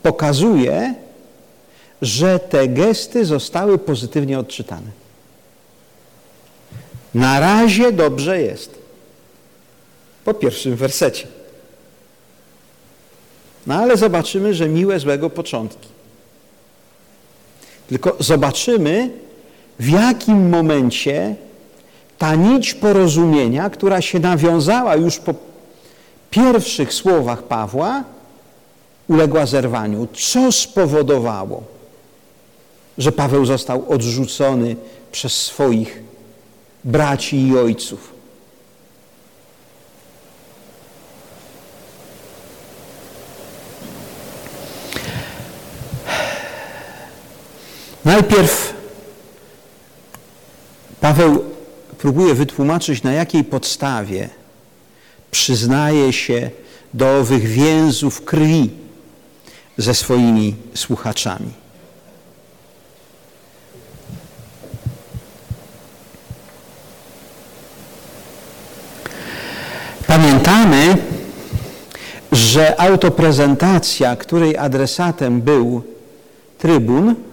pokazuje, że te gesty zostały pozytywnie odczytane. Na razie dobrze jest. Po pierwszym wersecie. No ale zobaczymy, że miłe złego początki. Tylko zobaczymy, w jakim momencie ta nić porozumienia, która się nawiązała już po pierwszych słowach Pawła, uległa zerwaniu. Co spowodowało, że Paweł został odrzucony przez swoich braci i ojców? Najpierw Paweł próbuje wytłumaczyć, na jakiej podstawie przyznaje się do owych więzów krwi ze swoimi słuchaczami. Pamiętamy, że autoprezentacja, której adresatem był trybun,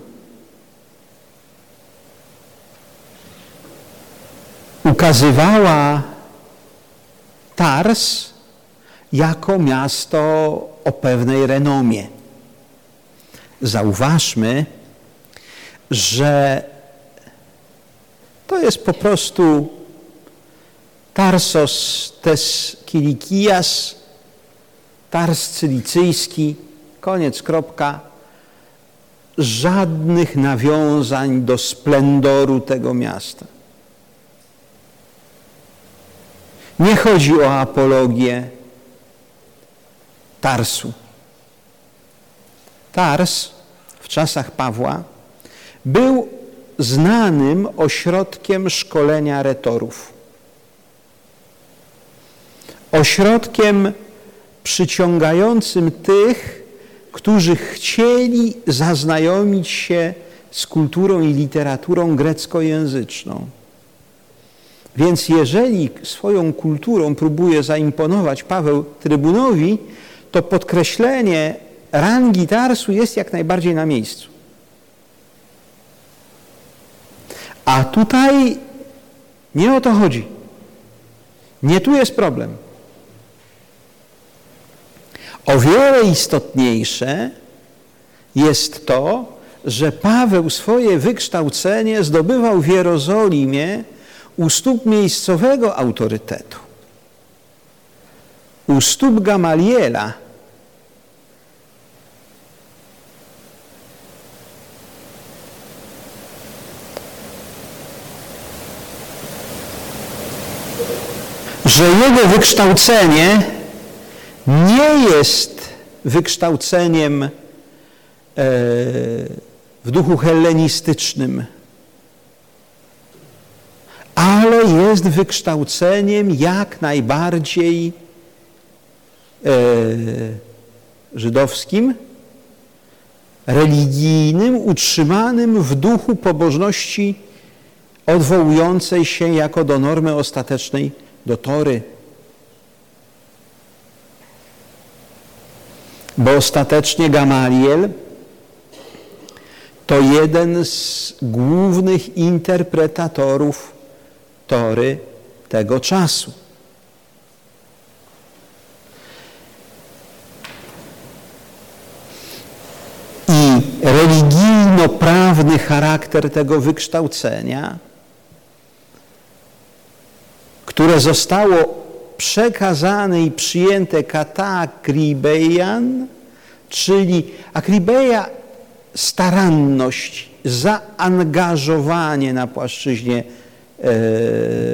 ukazywała Tars jako miasto o pewnej renomie. Zauważmy, że to jest po prostu Tarsos tes Kilikias, Tars cylicyjski, koniec, kropka. Żadnych nawiązań do splendoru tego miasta. Nie chodzi o apologię Tarsu. Tars w czasach Pawła był znanym ośrodkiem szkolenia retorów. Ośrodkiem przyciągającym tych, którzy chcieli zaznajomić się z kulturą i literaturą greckojęzyczną. Więc jeżeli swoją kulturą próbuje zaimponować Paweł trybunowi, to podkreślenie rangi Tarsu jest jak najbardziej na miejscu. A tutaj nie o to chodzi. Nie tu jest problem. O wiele istotniejsze jest to, że Paweł swoje wykształcenie zdobywał w Jerozolimie u stóp miejscowego autorytetu, u stóp Gamaliela. Że jego wykształcenie nie jest wykształceniem e, w duchu hellenistycznym, ale jest wykształceniem jak najbardziej e, żydowskim, religijnym, utrzymanym w duchu pobożności odwołującej się jako do normy ostatecznej, do tory. Bo ostatecznie Gamaliel to jeden z głównych interpretatorów tory tego czasu. I religijno-prawny charakter tego wykształcenia, które zostało przekazane i przyjęte kata akribejan, czyli akribeja staranność, zaangażowanie na płaszczyźnie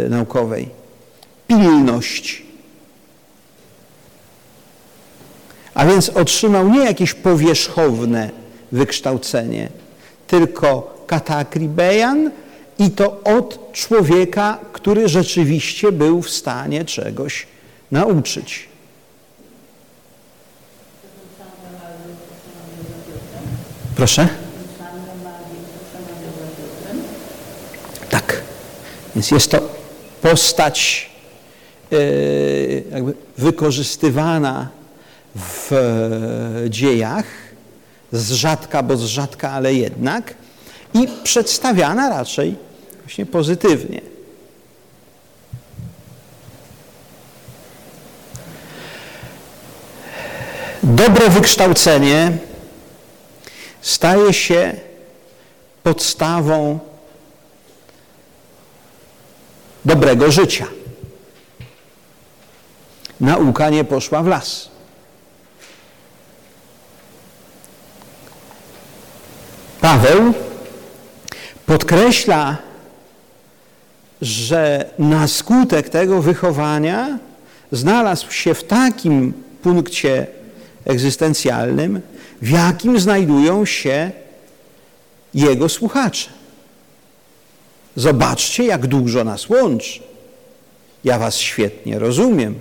naukowej, pilność. A więc otrzymał nie jakieś powierzchowne wykształcenie, tylko katakribejan i to od człowieka, który rzeczywiście był w stanie czegoś nauczyć. Proszę? Tak. Więc jest to postać e, jakby wykorzystywana w e, dziejach, z rzadka, bo z rzadka, ale jednak, i przedstawiana raczej właśnie pozytywnie. Dobre wykształcenie staje się podstawą dobrego życia. Nauka nie poszła w las. Paweł podkreśla, że na skutek tego wychowania znalazł się w takim punkcie egzystencjalnym, w jakim znajdują się jego słuchacze. Zobaczcie, jak dużo nas łączy. Ja was świetnie rozumiem.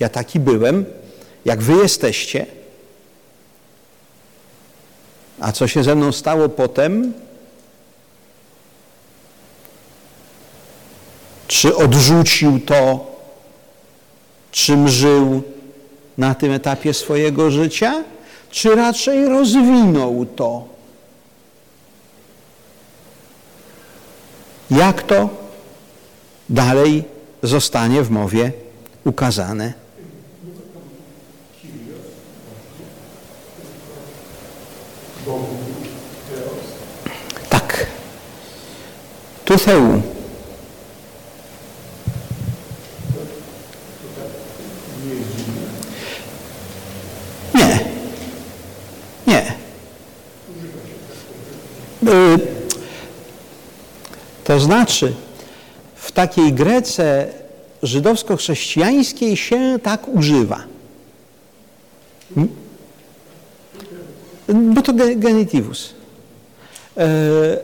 Ja taki byłem, jak wy jesteście. A co się ze mną stało potem? Czy odrzucił to, czym żył na tym etapie swojego życia, czy raczej rozwinął to? Jak to dalej zostanie w mowie ukazane? Tak. Tutheu. Nie. Nie. Y, To znaczy, w takiej Grece żydowsko-chrześcijańskiej się tak używa. Hmm? Bo to ge- genitywus. E,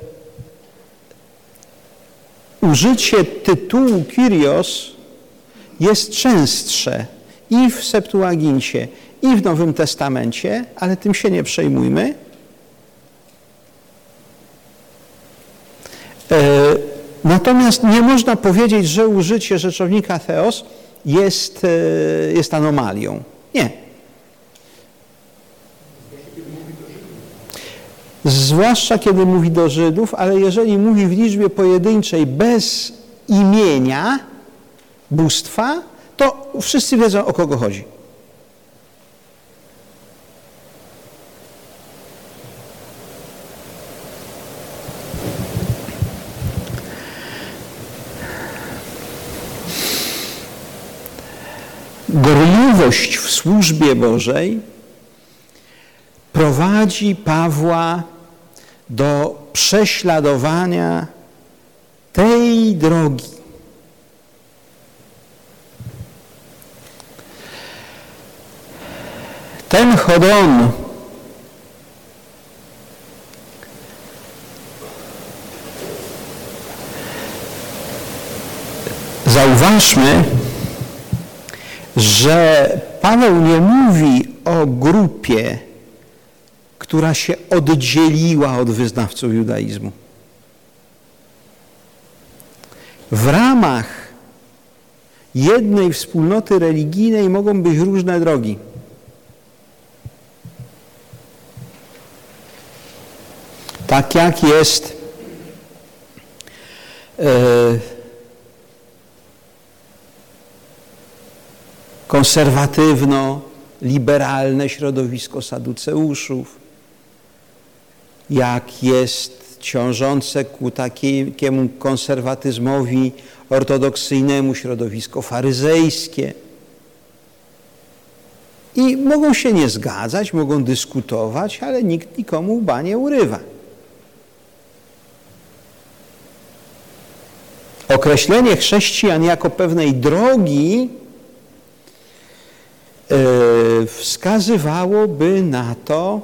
użycie tytułu Kyrios jest częstsze i w Septuagincie, i w Nowym Testamencie, ale tym się nie przejmujmy. E, natomiast nie można powiedzieć, że użycie rzeczownika theos jest, e, jest anomalią. Nie. Zwłaszcza kiedy mówi do Żydów, ale jeżeli mówi w liczbie pojedynczej bez imienia bóstwa, to wszyscy wiedzą o kogo chodzi. W służbie Bożej prowadzi Pawła do prześladowania tej drogi. Ten chodon zauważmy, że Paweł nie mówi o grupie, która się oddzieliła od wyznawców judaizmu. W ramach jednej wspólnoty religijnej mogą być różne drogi. Tak jak jest e, konserwatywno-liberalne środowisko saduceuszów, jak jest ciążące ku takiemu konserwatyzmowi ortodoksyjnemu środowisko faryzejskie. I mogą się nie zgadzać, mogą dyskutować, ale nikt nikomu łba nie urywa. Określenie chrześcijan jako pewnej drogi wskazywałoby na to,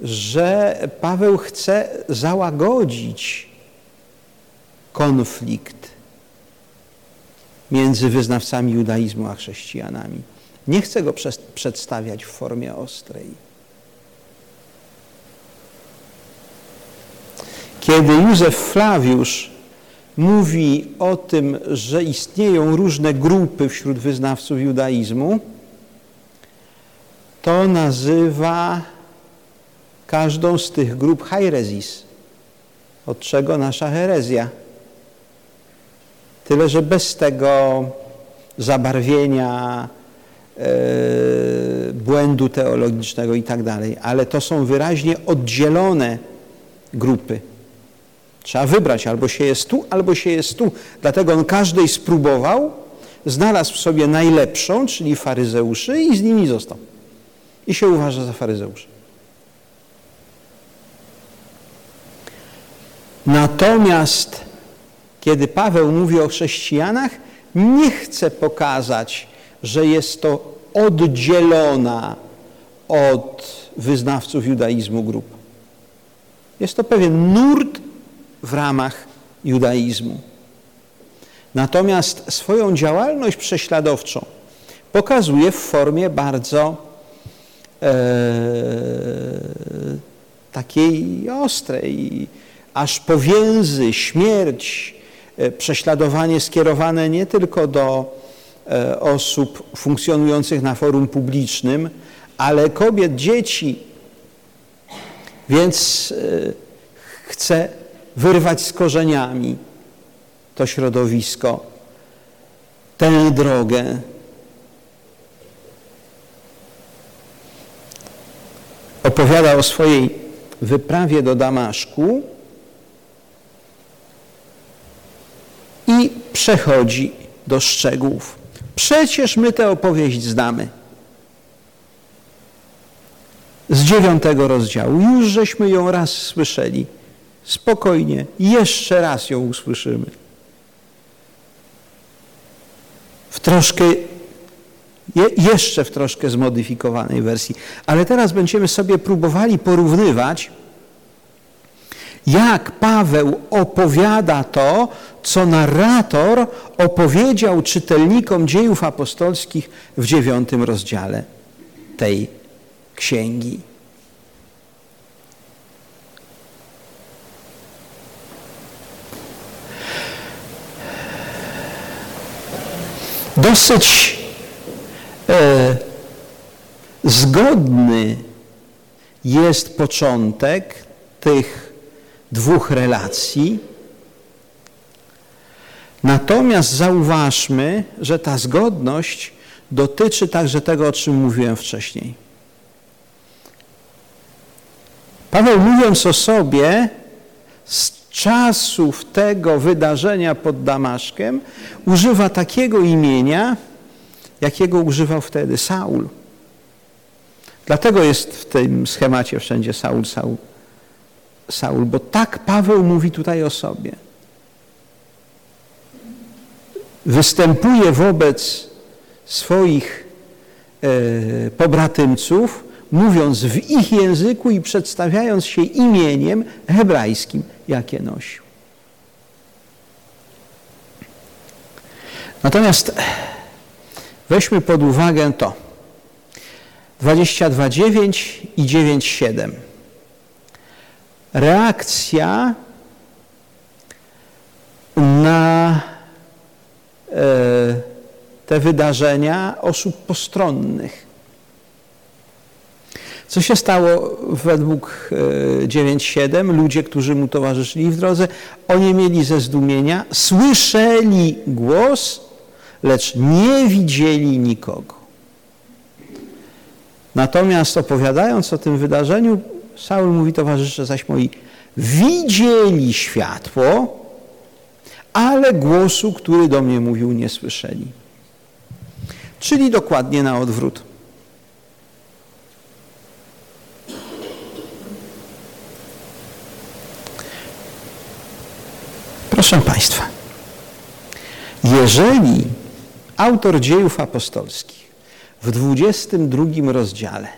że Paweł chce załagodzić konflikt między wyznawcami judaizmu a chrześcijanami. Nie chce go przedstawiać w formie ostrej. Kiedy Józef Flawiusz mówi o tym, że istnieją różne grupy wśród wyznawców judaizmu, to nazywa każdą z tych grup herezis, od czego nasza herezja. Tyle, że bez tego zabarwienia, e, błędu teologicznego i tak dalej. Ale to są wyraźnie oddzielone grupy. Trzeba wybrać, albo się jest tu, albo się jest tu. Dlatego on każdej spróbował, znalazł w sobie najlepszą, czyli faryzeuszy i z nimi został i się uważa za faryzeuszy. Natomiast kiedy Paweł mówi o chrześcijanach, nie chce pokazać, że jest to oddzielona od wyznawców judaizmu grupa. Jest to pewien nurt w ramach judaizmu. Natomiast swoją działalność prześladowczą pokazuje w formie bardzo takiej ostrej, aż powięzy, śmierć, e, prześladowanie skierowane nie tylko do e, osób funkcjonujących na forum publicznym, ale kobiet, dzieci. Więc e, chce wyrwać z korzeniami to środowisko, tę drogę, opowiada o swojej wyprawie do Damaszku i przechodzi do szczegółów. Przecież my tę opowieść znamy. Z dziewiątego rozdziału. Już żeśmy ją raz słyszeli. Spokojnie, jeszcze raz ją usłyszymy. W troszkę je, jeszcze w troszkę zmodyfikowanej wersji. Ale teraz będziemy sobie próbowali porównywać, jak Paweł opowiada to, co narrator opowiedział czytelnikom dziejów apostolskich w dziewiątym rozdziale tej księgi. Dosyć e, zgodny jest początek tych dwóch relacji. Natomiast zauważmy, że ta zgodność dotyczy także tego, o czym mówiłem wcześniej. Paweł mówiąc o sobie z czasów tego wydarzenia pod Damaszkiem używa takiego imienia, jakiego używał wtedy Saul. Dlatego jest w tym schemacie wszędzie Saul, Saul, Saul, bo tak Paweł mówi tutaj o sobie. Występuje wobec swoich e, pobratymców, mówiąc w ich języku i przedstawiając się imieniem hebrajskim, jakie nosił. Natomiast weźmy pod uwagę to. 22.9 i 9.7. Reakcja na e, te wydarzenia osób postronnych. Co się stało według 9.7? Ludzie, którzy mu towarzyszyli w drodze, oni mieli ze zdumienia, słyszeli głos, lecz nie widzieli nikogo. Natomiast opowiadając o tym wydarzeniu, Saul mówi, towarzysze zaś moi, widzieli światło, ale głosu, który do mnie mówił, nie słyszeli. Czyli dokładnie na odwrót. Proszę Państwa, jeżeli autor dziejów apostolskich w 22 rozdziale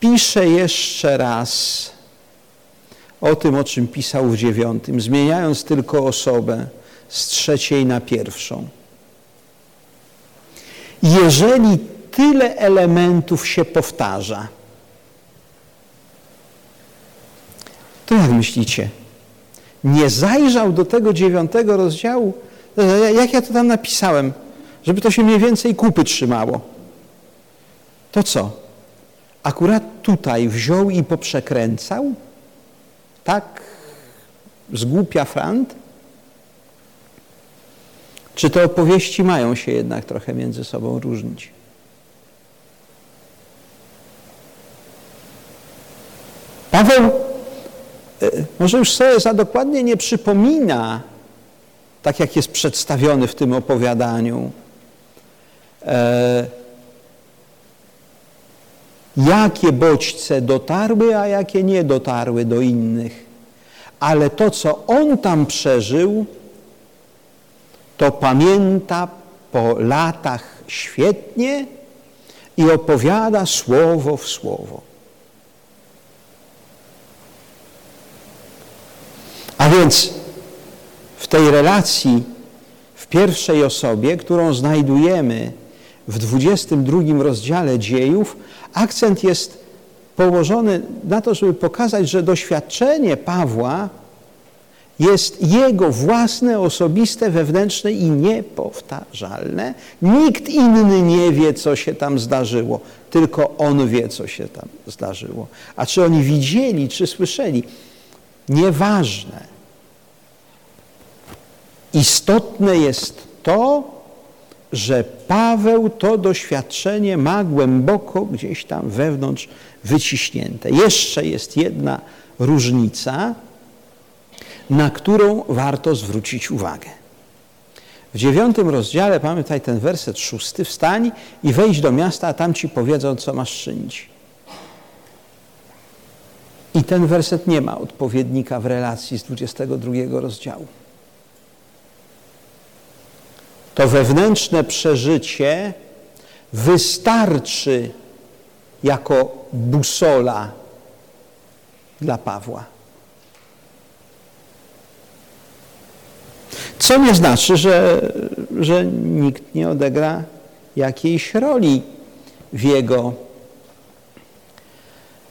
pisze jeszcze raz o tym, o czym pisał w dziewiątym, zmieniając tylko osobę z trzeciej na pierwszą. Jeżeli tyle elementów się powtarza, to jak myślicie? Nie zajrzał do tego dziewiątego rozdziału? Jak ja to tam napisałem? Żeby to się mniej więcej kupy trzymało. To co? Akurat tutaj wziął i poprzekręcał? Tak zgłupia frant? Czy te opowieści mają się jednak trochę między sobą różnić? Paweł e, może już sobie za dokładnie nie przypomina, tak jak jest przedstawiony w tym opowiadaniu, e, jakie bodźce dotarły, a jakie nie dotarły do innych. Ale to, co on tam przeżył, to pamięta po latach świetnie i opowiada słowo w słowo. A więc w tej relacji w pierwszej osobie, którą znajdujemy w 22 rozdziale dziejów, akcent jest położony na to, żeby pokazać, że doświadczenie Pawła jest jego własne, osobiste, wewnętrzne i niepowtarzalne. Nikt inny nie wie, co się tam zdarzyło, tylko on wie, co się tam zdarzyło. A czy oni widzieli, czy słyszeli, nieważne. Istotne jest to, że Paweł to doświadczenie ma głęboko gdzieś tam wewnątrz wyciśnięte. Jeszcze jest jedna różnica, na którą warto zwrócić uwagę. W dziewiątym rozdziale mamy tutaj ten werset szósty. Wstań i wejdź do miasta, a tam ci powiedzą, co masz czynić. I ten werset nie ma odpowiednika w relacji z 22 rozdziału. To wewnętrzne przeżycie wystarczy jako busola dla Pawła. Co nie znaczy, że, że nikt nie odegra jakiejś roli w jego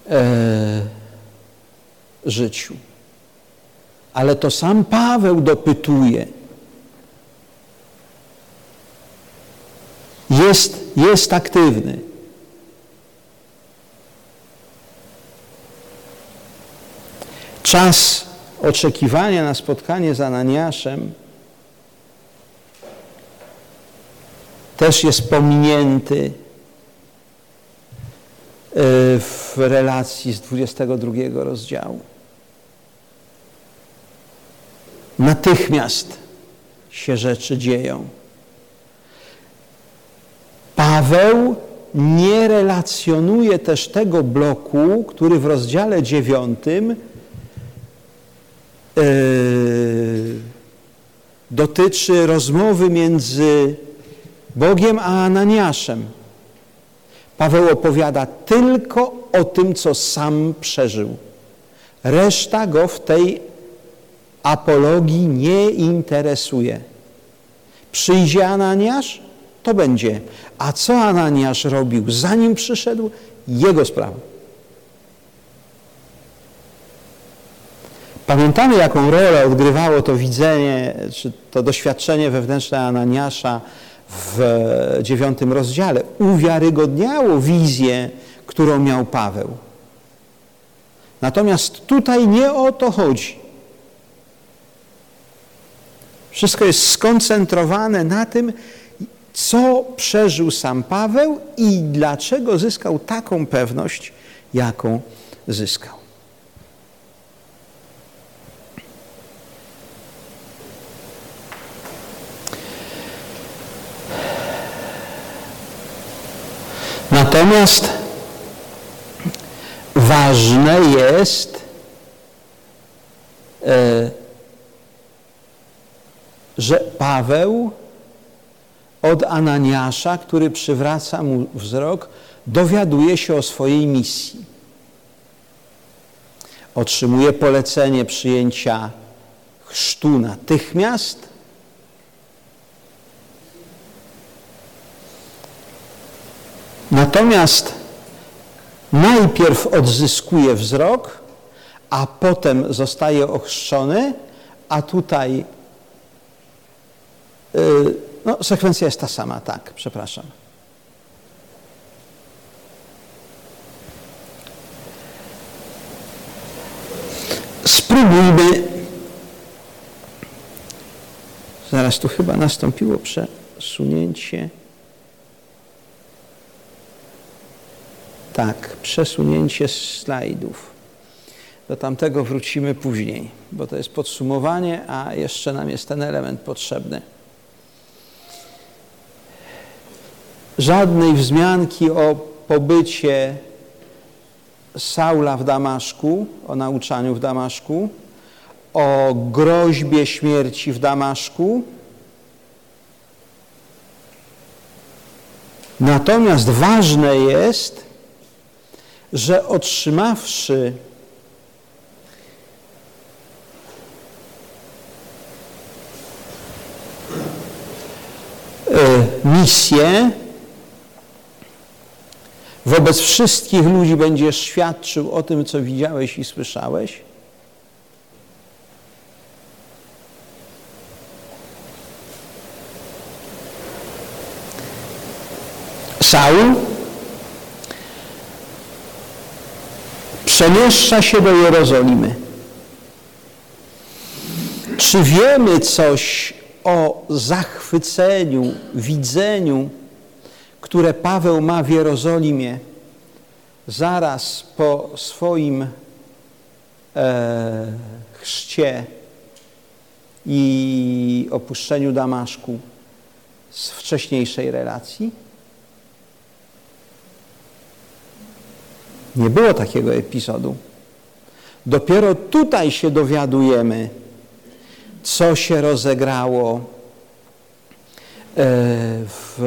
e, życiu. Ale to sam Paweł dopytuje. Jest, jest aktywny. Czas oczekiwania na spotkanie z Ananiaszem też jest pominięty e, w relacji z 22 rozdziału. Natychmiast się rzeczy dzieją. Paweł nie relacjonuje też tego bloku, który w rozdziale dziewiątym yy, dotyczy rozmowy między Bogiem a Ananiaszem. Paweł opowiada tylko o tym, co sam przeżył. Reszta go w tej apologii nie interesuje. Przyjdzie Ananiasz, to będzie. A co Ananiasz robił zanim przyszedł? Jego sprawa. Pamiętamy, jaką rolę odgrywało to widzenie, czy to doświadczenie wewnętrzne Ananiasza w dziewiątym rozdziale. Uwiarygodniało wizję, którą miał Paweł. Natomiast tutaj nie o to chodzi. Wszystko jest skoncentrowane na tym, co przeżył sam Paweł i dlaczego zyskał taką pewność, jaką zyskał. Natomiast ważne jest, e, że Paweł od Ananiasza, który przywraca mu wzrok, dowiaduje się o swojej misji. Otrzymuje polecenie przyjęcia chrztu natychmiast. Natomiast najpierw odzyskuje wzrok, a potem zostaje ochrzczony, a tutaj yy, no, sekwencja jest ta sama, tak, przepraszam. Spróbujmy. Zaraz tu chyba nastąpiło przesunięcie. Tak, przesunięcie slajdów. Do tamtego wrócimy później, bo to jest podsumowanie, a jeszcze nam jest ten element potrzebny. Żadnej wzmianki o pobycie Saula w Damaszku, o nauczaniu w Damaszku, o groźbie śmierci w Damaszku. Natomiast ważne jest, że otrzymawszy e, misję, wobec wszystkich ludzi będziesz świadczył o tym, co widziałeś i słyszałeś? Saul przemieszcza się do Jerozolimy. Czy wiemy coś o zachwyceniu, widzeniu, które Paweł ma w Jerozolimie zaraz po swoim e, chrzcie i opuszczeniu Damaszku z wcześniejszej relacji? Nie było takiego epizodu. Dopiero tutaj się dowiadujemy, co się rozegrało e, w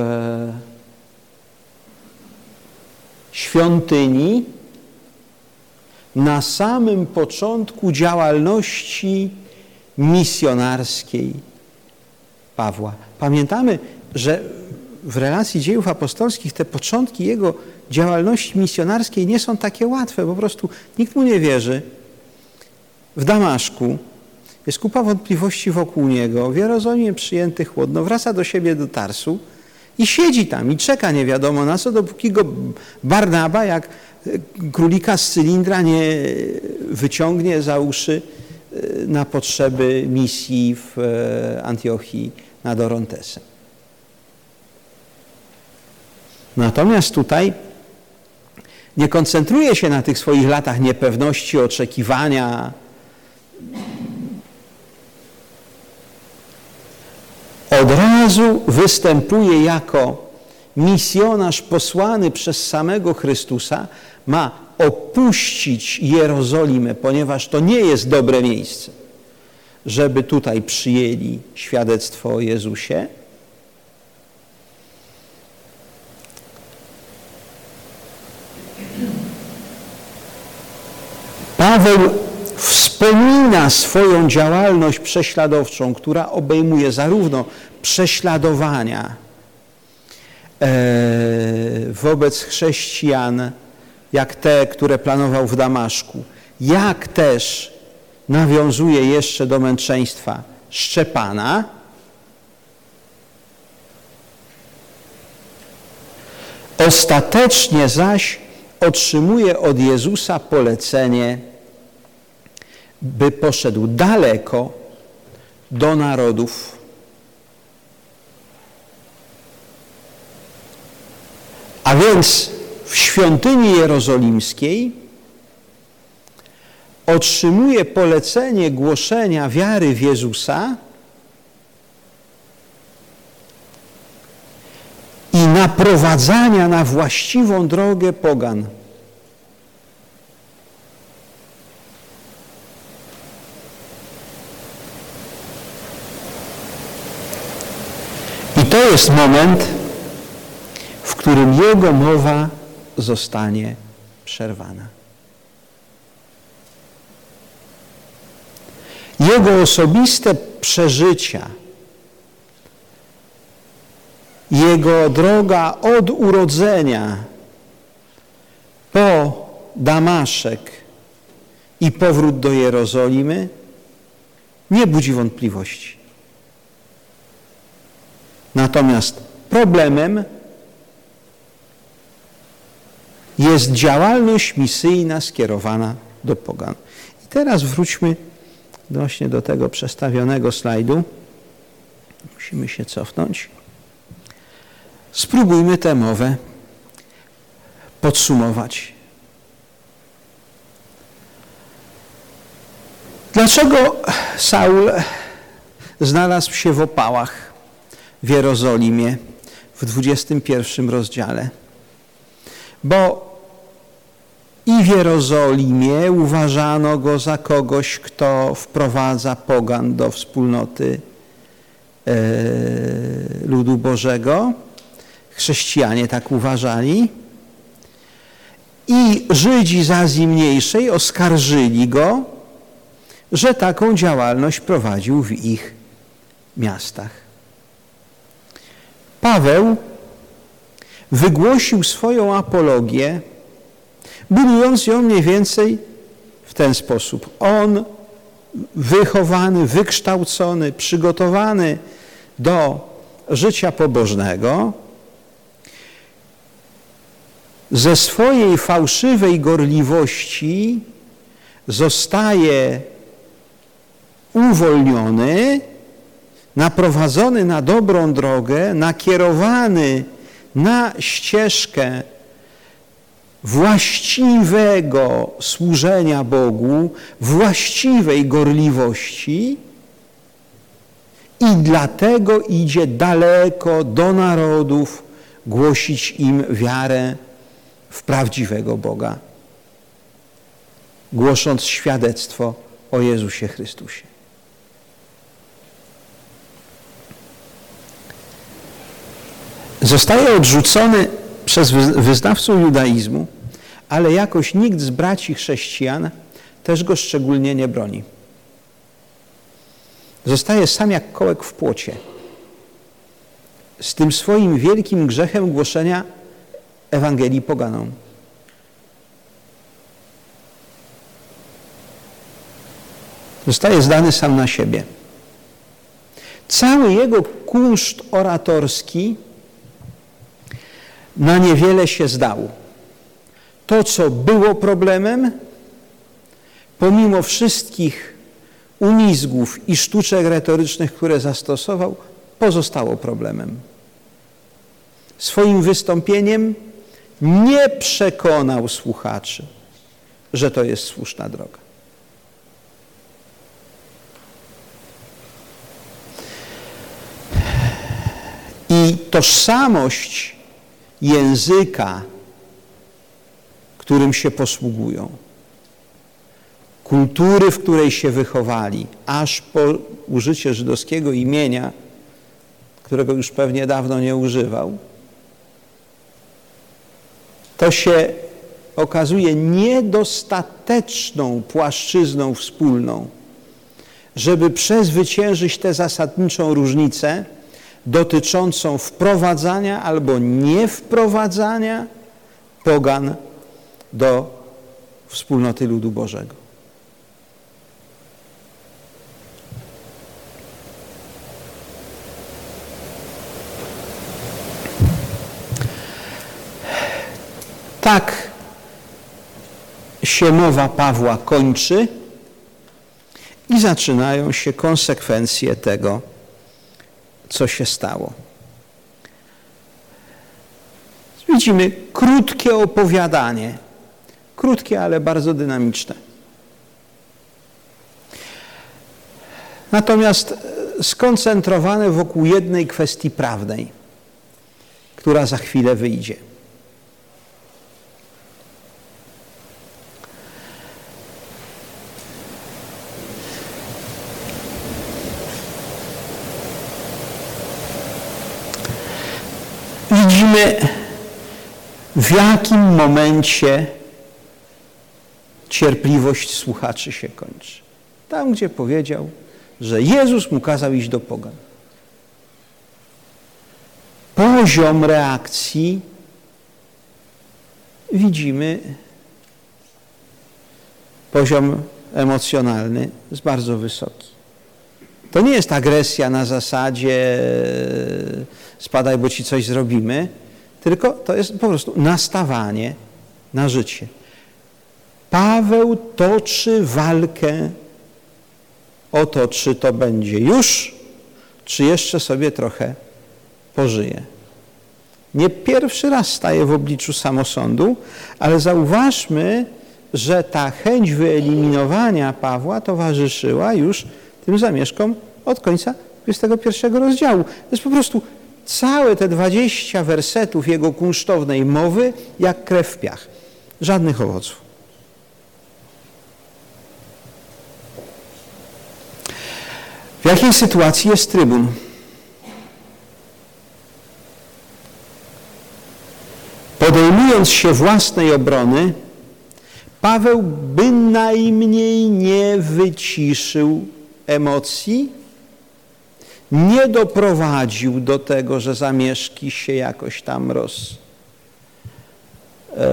świątyni na samym początku działalności misjonarskiej Pawła. Pamiętamy, że w relacji dziejów apostolskich te początki jego działalności misjonarskiej nie są takie łatwe. Po prostu nikt mu nie wierzy. W Damaszku jest kupa wątpliwości wokół niego. W Jerozolimie przyjęty chłodno. Wraca do siebie do Tarsu I siedzi tam i czeka nie wiadomo na co, dopóki go Barnaba jak królika z cylindra nie wyciągnie za uszy e, na potrzeby misji w e, Antiochii nad Orontesem. Natomiast tutaj nie koncentruje się na tych swoich latach niepewności, oczekiwania. Od razu występuje jako misjonarz posłany przez samego Chrystusa, ma opuścić Jerozolimę, ponieważ to nie jest dobre miejsce, żeby tutaj przyjęli świadectwo o Jezusie. Paweł wspomina swoją działalność prześladowczą, która obejmuje zarówno prześladowania e, wobec chrześcijan, jak te, które planował w Damaszku, jak też nawiązuje jeszcze do męczeństwa Szczepana, ostatecznie zaś otrzymuje od Jezusa polecenie, by poszedł daleko do narodów. A więc w świątyni jerozolimskiej otrzymuje polecenie głoszenia wiary w Jezusa i naprowadzania na właściwą drogę pogan. I to jest moment, którym jego mowa zostanie przerwana. Jego osobiste przeżycia, jego droga od urodzenia po Damaszek i powrót do Jerozolimy nie budzi wątpliwości. Natomiast problemem jest działalność misyjna skierowana do pogan. I teraz wróćmy właśnie do tego przestawionego slajdu. Musimy się cofnąć. Spróbujmy tę mowę podsumować. Dlaczego Saul znalazł się w opałach w Jerozolimie w 21 rozdziale? Bo i w Jerozolimie uważano go za kogoś, kto wprowadza pogan do wspólnoty e, ludu Bożego. Chrześcijanie tak uważali. I Żydzi z Azji Mniejszej oskarżyli go, że taką działalność prowadził w ich miastach. Paweł wygłosił swoją apologię, budując ją mniej więcej w ten sposób. On, wychowany, wykształcony, przygotowany do życia pobożnego, ze swojej fałszywej gorliwości zostaje uwolniony, naprowadzony na dobrą drogę, nakierowany na ścieżkę właściwego służenia Bogu, właściwej gorliwości i dlatego idzie daleko do narodów głosić im wiarę w prawdziwego Boga, głosząc świadectwo o Jezusie Chrystusie. Zostaje odrzucony przez wyznawców judaizmu, ale jakoś nikt z braci chrześcijan też go szczególnie nie broni. Zostaje sam jak kołek w płocie. Z tym swoim wielkim grzechem głoszenia Ewangelii poganą. Zostaje zdany sam na siebie. Cały jego kunszt oratorski na niewiele się zdał. To, co było problemem, pomimo wszystkich umizgów i sztuczek retorycznych, które zastosował, pozostało problemem. Swoim wystąpieniem nie przekonał słuchaczy, że to jest słuszna droga. I tożsamość języka, którym się posługują, kultury, w której się wychowali, aż po użycie żydowskiego imienia, którego już pewnie dawno nie używał, to się okazuje niedostateczną płaszczyzną wspólną, żeby przezwyciężyć tę zasadniczą różnicę dotyczącą wprowadzania albo niewprowadzania pogan do wspólnoty ludu Bożego. Tak się mowa Pawła kończy i zaczynają się konsekwencje tego, co się stało. Widzimy krótkie opowiadanie, krótkie, ale bardzo dynamiczne. Natomiast skoncentrowane wokół jednej kwestii prawnej, która za chwilę wyjdzie. widzimy, w jakim momencie cierpliwość słuchaczy się kończy. Tam, gdzie powiedział, że Jezus mu kazał iść do pogan. Poziom reakcji widzimy, poziom emocjonalny jest bardzo wysoki. To nie jest agresja na zasadzie spadaj, bo ci coś zrobimy, tylko to jest po prostu nastawanie na życie. Paweł toczy walkę o to, czy to będzie już, czy jeszcze sobie trochę pożyje. Nie pierwszy raz staje w obliczu samosądu, ale zauważmy, że ta chęć wyeliminowania Pawła towarzyszyła już tym zamieszkom od końca 21 rozdziału. To jest po prostu całe te 20 wersetów jego kunsztownej mowy jak krew w piach. Żadnych owoców. W jakiej sytuacji jest trybun? Podejmując się własnej obrony, Paweł bynajmniej nie wyciszył emocji, nie doprowadził do tego, że zamieszki się jakoś tam roz, e,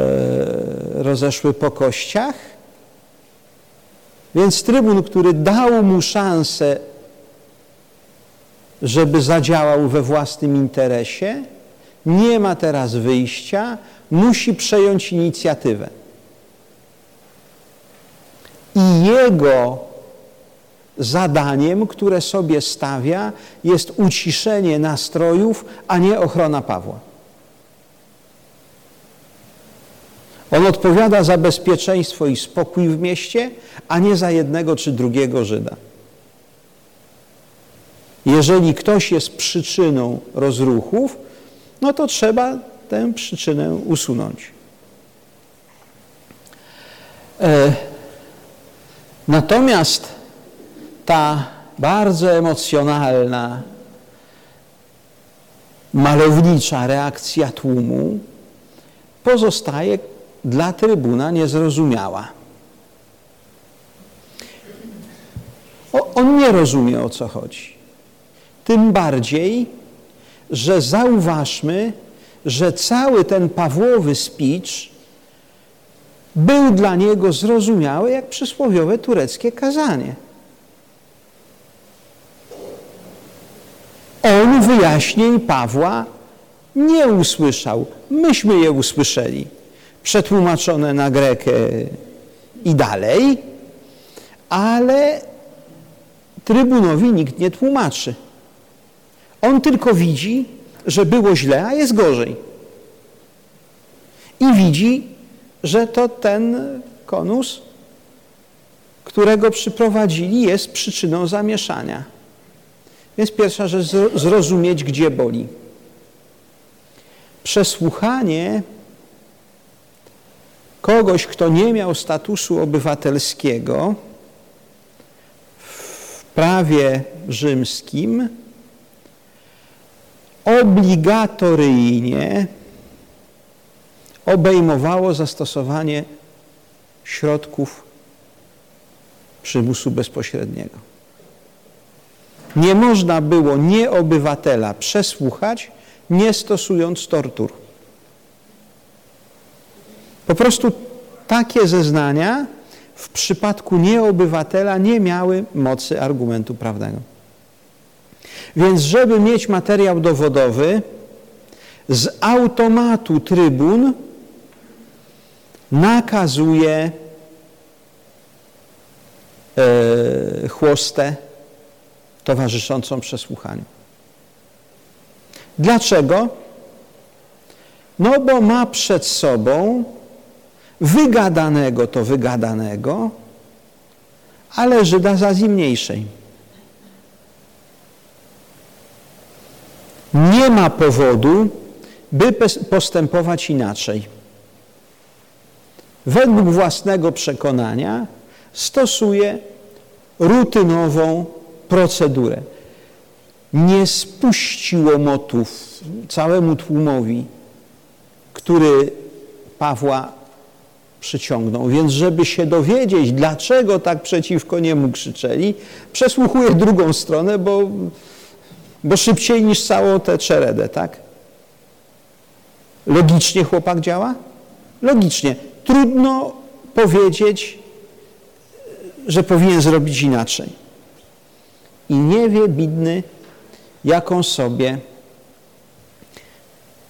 rozeszły po kościach. Więc trybun, który dał mu szansę, żeby zadziałał we własnym interesie, nie ma teraz wyjścia, musi przejąć inicjatywę. I jego zadaniem, które sobie stawia, jest uciszenie nastrojów, a nie ochrona Pawła. On odpowiada za bezpieczeństwo i spokój w mieście, a nie za jednego czy drugiego Żyda. Jeżeli ktoś jest przyczyną rozruchów, no to trzeba tę przyczynę usunąć. E, natomiast ta bardzo emocjonalna, malownicza reakcja tłumu pozostaje dla trybuna niezrozumiała. O, on nie rozumie, o co chodzi. Tym bardziej, że zauważmy, że cały ten Pawłowy speech był dla niego zrozumiały jak przysłowiowe tureckie kazanie. On wyjaśnień Pawła nie usłyszał. Myśmy je usłyszeli. Przetłumaczone na grekę i dalej, ale trybunowi nikt nie tłumaczy. On tylko widzi, że było źle, a jest gorzej. I widzi, że to ten konus, którego przyprowadzili, jest przyczyną zamieszania. Więc pierwsza rzecz, zrozumieć, gdzie boli. Przesłuchanie kogoś, kto nie miał statusu obywatelskiego w prawie rzymskim, obligatoryjnie obejmowało zastosowanie środków przymusu bezpośredniego. Nie można było nieobywatela przesłuchać, nie stosując tortur. Po prostu takie zeznania w przypadku nieobywatela nie miały mocy argumentu prawnego. Więc żeby mieć materiał dowodowy, z automatu trybun nakazuje e, chłostę towarzyszącą przesłuchaniu. Dlaczego? No bo ma przed sobą wygadanego to wygadanego, ale Żyda za zimniejszej. Nie ma powodu, by postępować inaczej. Według własnego przekonania stosuje rutynową procedurę. Nie spuścił łomotów całemu tłumowi, który Pawła przyciągnął. Więc żeby się dowiedzieć, dlaczego tak przeciwko niemu krzyczeli, przesłuchuje drugą stronę, bo, bo szybciej niż całą tę czeredę, tak? Logicznie chłopak działa? Logicznie. Trudno powiedzieć, że powinien zrobić inaczej. I nie wie bidny, jaką sobie,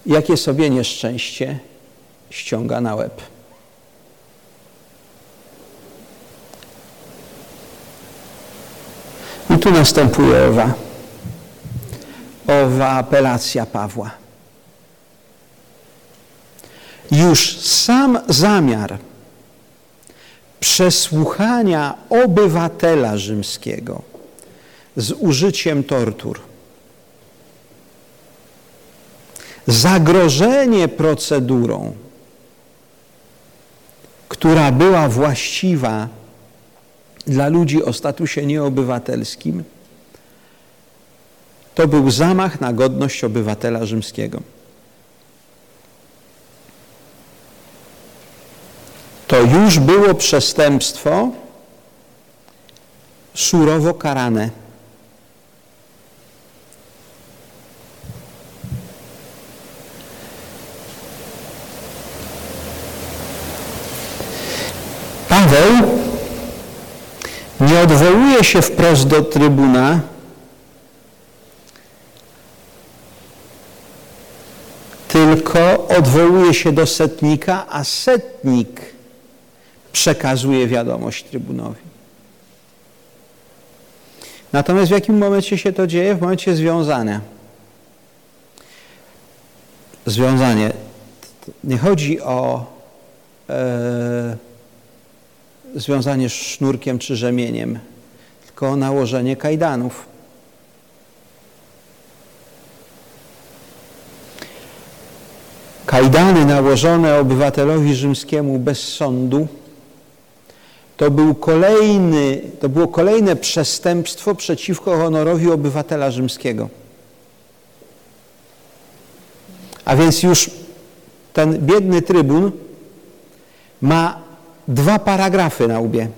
jakie sobie nieszczęście ściąga na łeb. I tu następuje owa, owa apelacja Pawła. Już sam zamiar przesłuchania obywatela rzymskiego z użyciem tortur, zagrożenie procedurą, która była właściwa dla ludzi o statusie nieobywatelskim, to był zamach na godność obywatela rzymskiego. To już było przestępstwo surowo karane. Paweł nie odwołuje się wprost do trybuna, tylko odwołuje się do setnika, a setnik przekazuje wiadomość trybunowi. Natomiast w jakim momencie się to dzieje? W momencie związania. Związanie. Nie chodzi o e, związanie sznurkiem czy rzemieniem, tylko nałożenie kajdanów. Kajdany nałożone obywatelowi rzymskiemu bez sądu to, był kolejny, to było kolejne przestępstwo przeciwko honorowi obywatela rzymskiego. A więc już ten biedny trybun ma dwa paragrafy na łbie.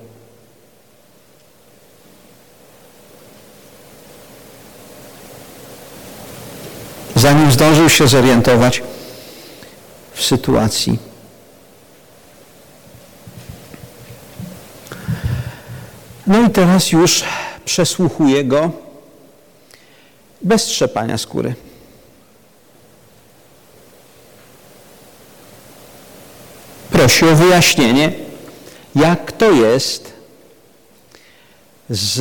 Zanim zdążył się zorientować w sytuacji. No i teraz już przesłuchuje go bez trzepania skóry. Prosi o wyjaśnienie jak to jest z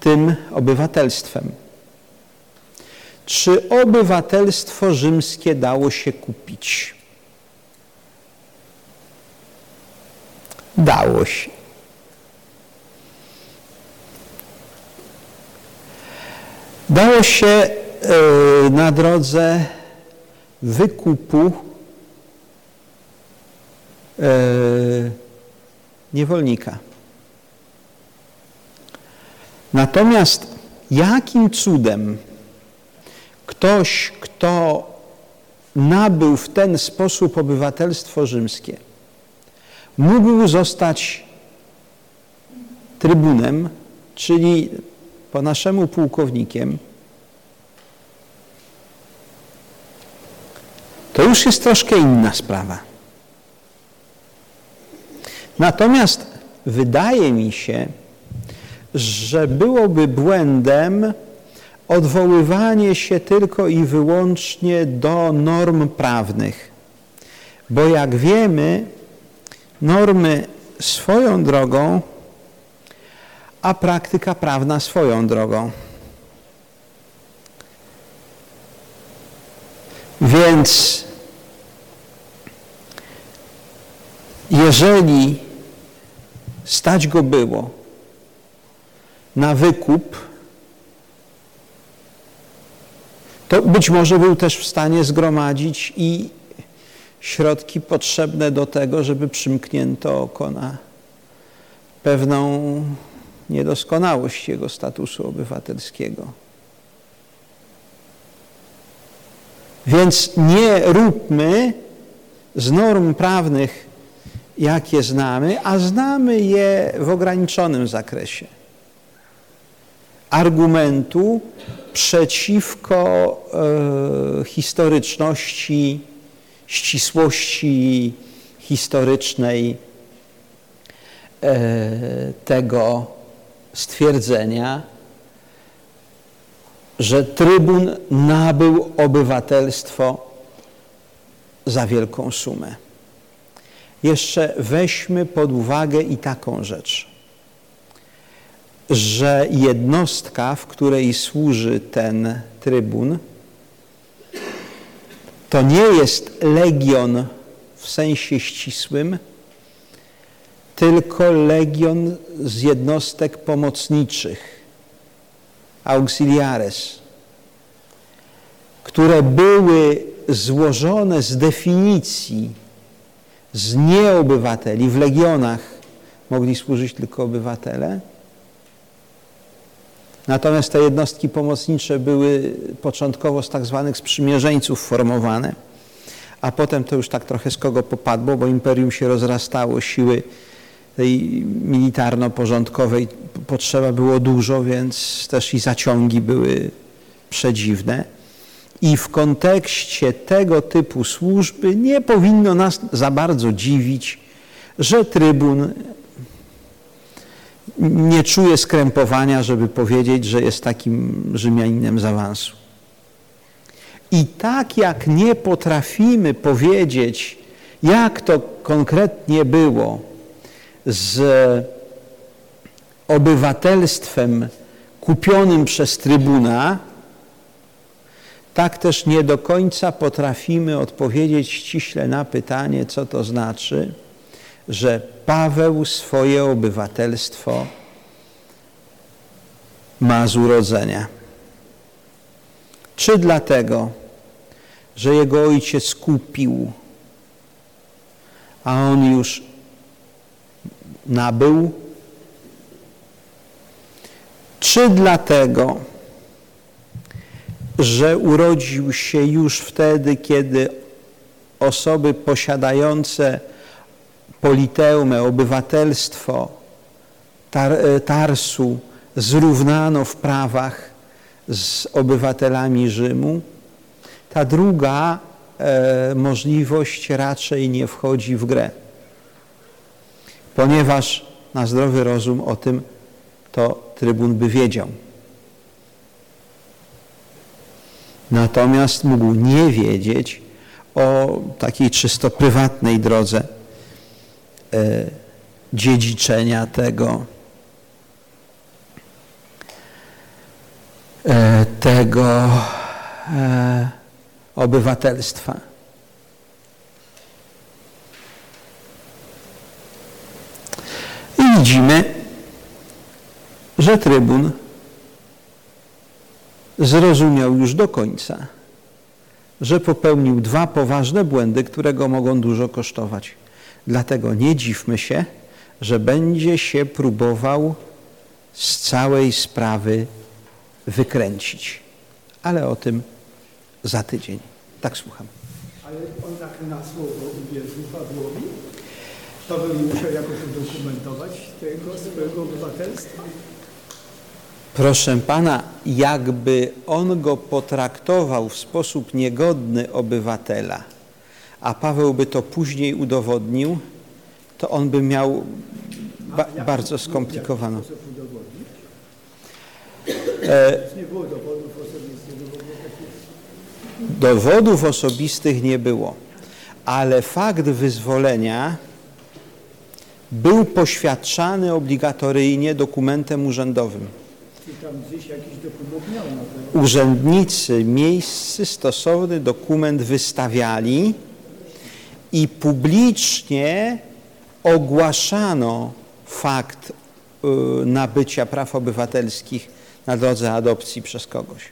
tym obywatelstwem. Czy obywatelstwo rzymskie dało się kupić? Dało się. Dało się e, na drodze wykupu niewolnika. Natomiast jakim cudem ktoś, kto nabył w ten sposób obywatelstwo rzymskie, mógł zostać trybunem, czyli po naszemu pułkownikiem, to już jest troszkę inna sprawa. Natomiast wydaje mi się, że byłoby błędem odwoływanie się tylko i wyłącznie do norm prawnych. Bo jak wiemy, normy swoją drogą, a praktyka prawna swoją drogą. Więc jeżeli stać go było na wykup, to być może był też w stanie zgromadzić i środki potrzebne do tego, żeby przymknięto oko na pewną niedoskonałość jego statusu obywatelskiego. Więc nie róbmy z norm prawnych, jakie znamy, a znamy je w ograniczonym zakresie. Argumentu przeciwko e, historyczności, ścisłości historycznej e, tego stwierdzenia, że trybun nabył obywatelstwo za wielką sumę. Jeszcze weźmy pod uwagę i taką rzecz, że jednostka, w której służy ten trybun, to nie jest legion w sensie ścisłym, tylko legion z jednostek pomocniczych, auxiliares, które były złożone z definicji z nieobywateli. W legionach mogli służyć tylko obywatele. Natomiast te jednostki pomocnicze były początkowo z tak zwanych sprzymierzeńców formowane, a potem to już tak trochę z kogo popadło, bo imperium się rozrastało, siły tej militarno-porządkowej potrzeba było dużo, więc też i zaciągi były przedziwne. I w kontekście tego typu służby nie powinno nas za bardzo dziwić, że trybun nie czuje skrępowania, żeby powiedzieć, że jest takim Rzymianinem z awansu. I tak jak nie potrafimy powiedzieć, jak to konkretnie było z obywatelstwem kupionym przez trybuna, tak też nie do końca potrafimy odpowiedzieć ściśle na pytanie, co to znaczy, że Paweł swoje obywatelstwo ma z urodzenia. Czy dlatego, że jego ojciec kupił, a on już nabył? Czy dlatego, że urodził się już wtedy, kiedy osoby posiadające politeumę, obywatelstwo tar e, Tarsu zrównano w prawach z obywatelami Rzymu. Ta druga e, możliwość raczej nie wchodzi w grę, ponieważ na zdrowy rozum o tym to trybun by wiedział. Natomiast mógł nie wiedzieć o takiej czysto prywatnej drodze e, dziedziczenia tego, e, tego e, obywatelstwa. I widzimy, że trybun zrozumiał już do końca, że popełnił dwa poważne błędy, które go mogą dużo kosztować. Dlatego nie dziwmy się, że będzie się próbował z całej sprawy wykręcić. Ale o tym za tydzień. Tak słucham.
Ale on tak na słowo uwierzył Pawłowi? Paweł nie musiał jakoś udokumentować tego swojego obywatelstwa?
Proszę pana, jakby on go potraktował w sposób niegodny obywatela, a Paweł by to później udowodnił, to on by miał ba bardzo skomplikowaną. E,
Nie było dowodów osobistych, takich.
Dowodów osobistych nie było, ale fakt wyzwolenia był poświadczany obligatoryjnie dokumentem urzędowym.
Czy tam gdzieś jakiś dokument miał na pewno?
Urzędnicy miejscy stosowny dokument wystawiali i publicznie ogłaszano fakt y, nabycia praw obywatelskich na drodze adopcji przez kogoś.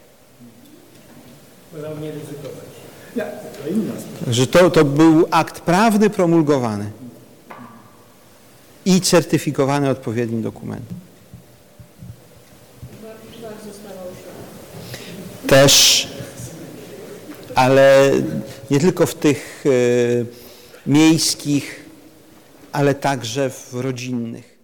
Wolał nie ryzykować. Ja, to inna sprawa.
Także to, to był akt prawny promulgowany i certyfikowany odpowiednim dokumentem. Też, ale nie tylko w tych e, miejskich, ale także w rodzinnych.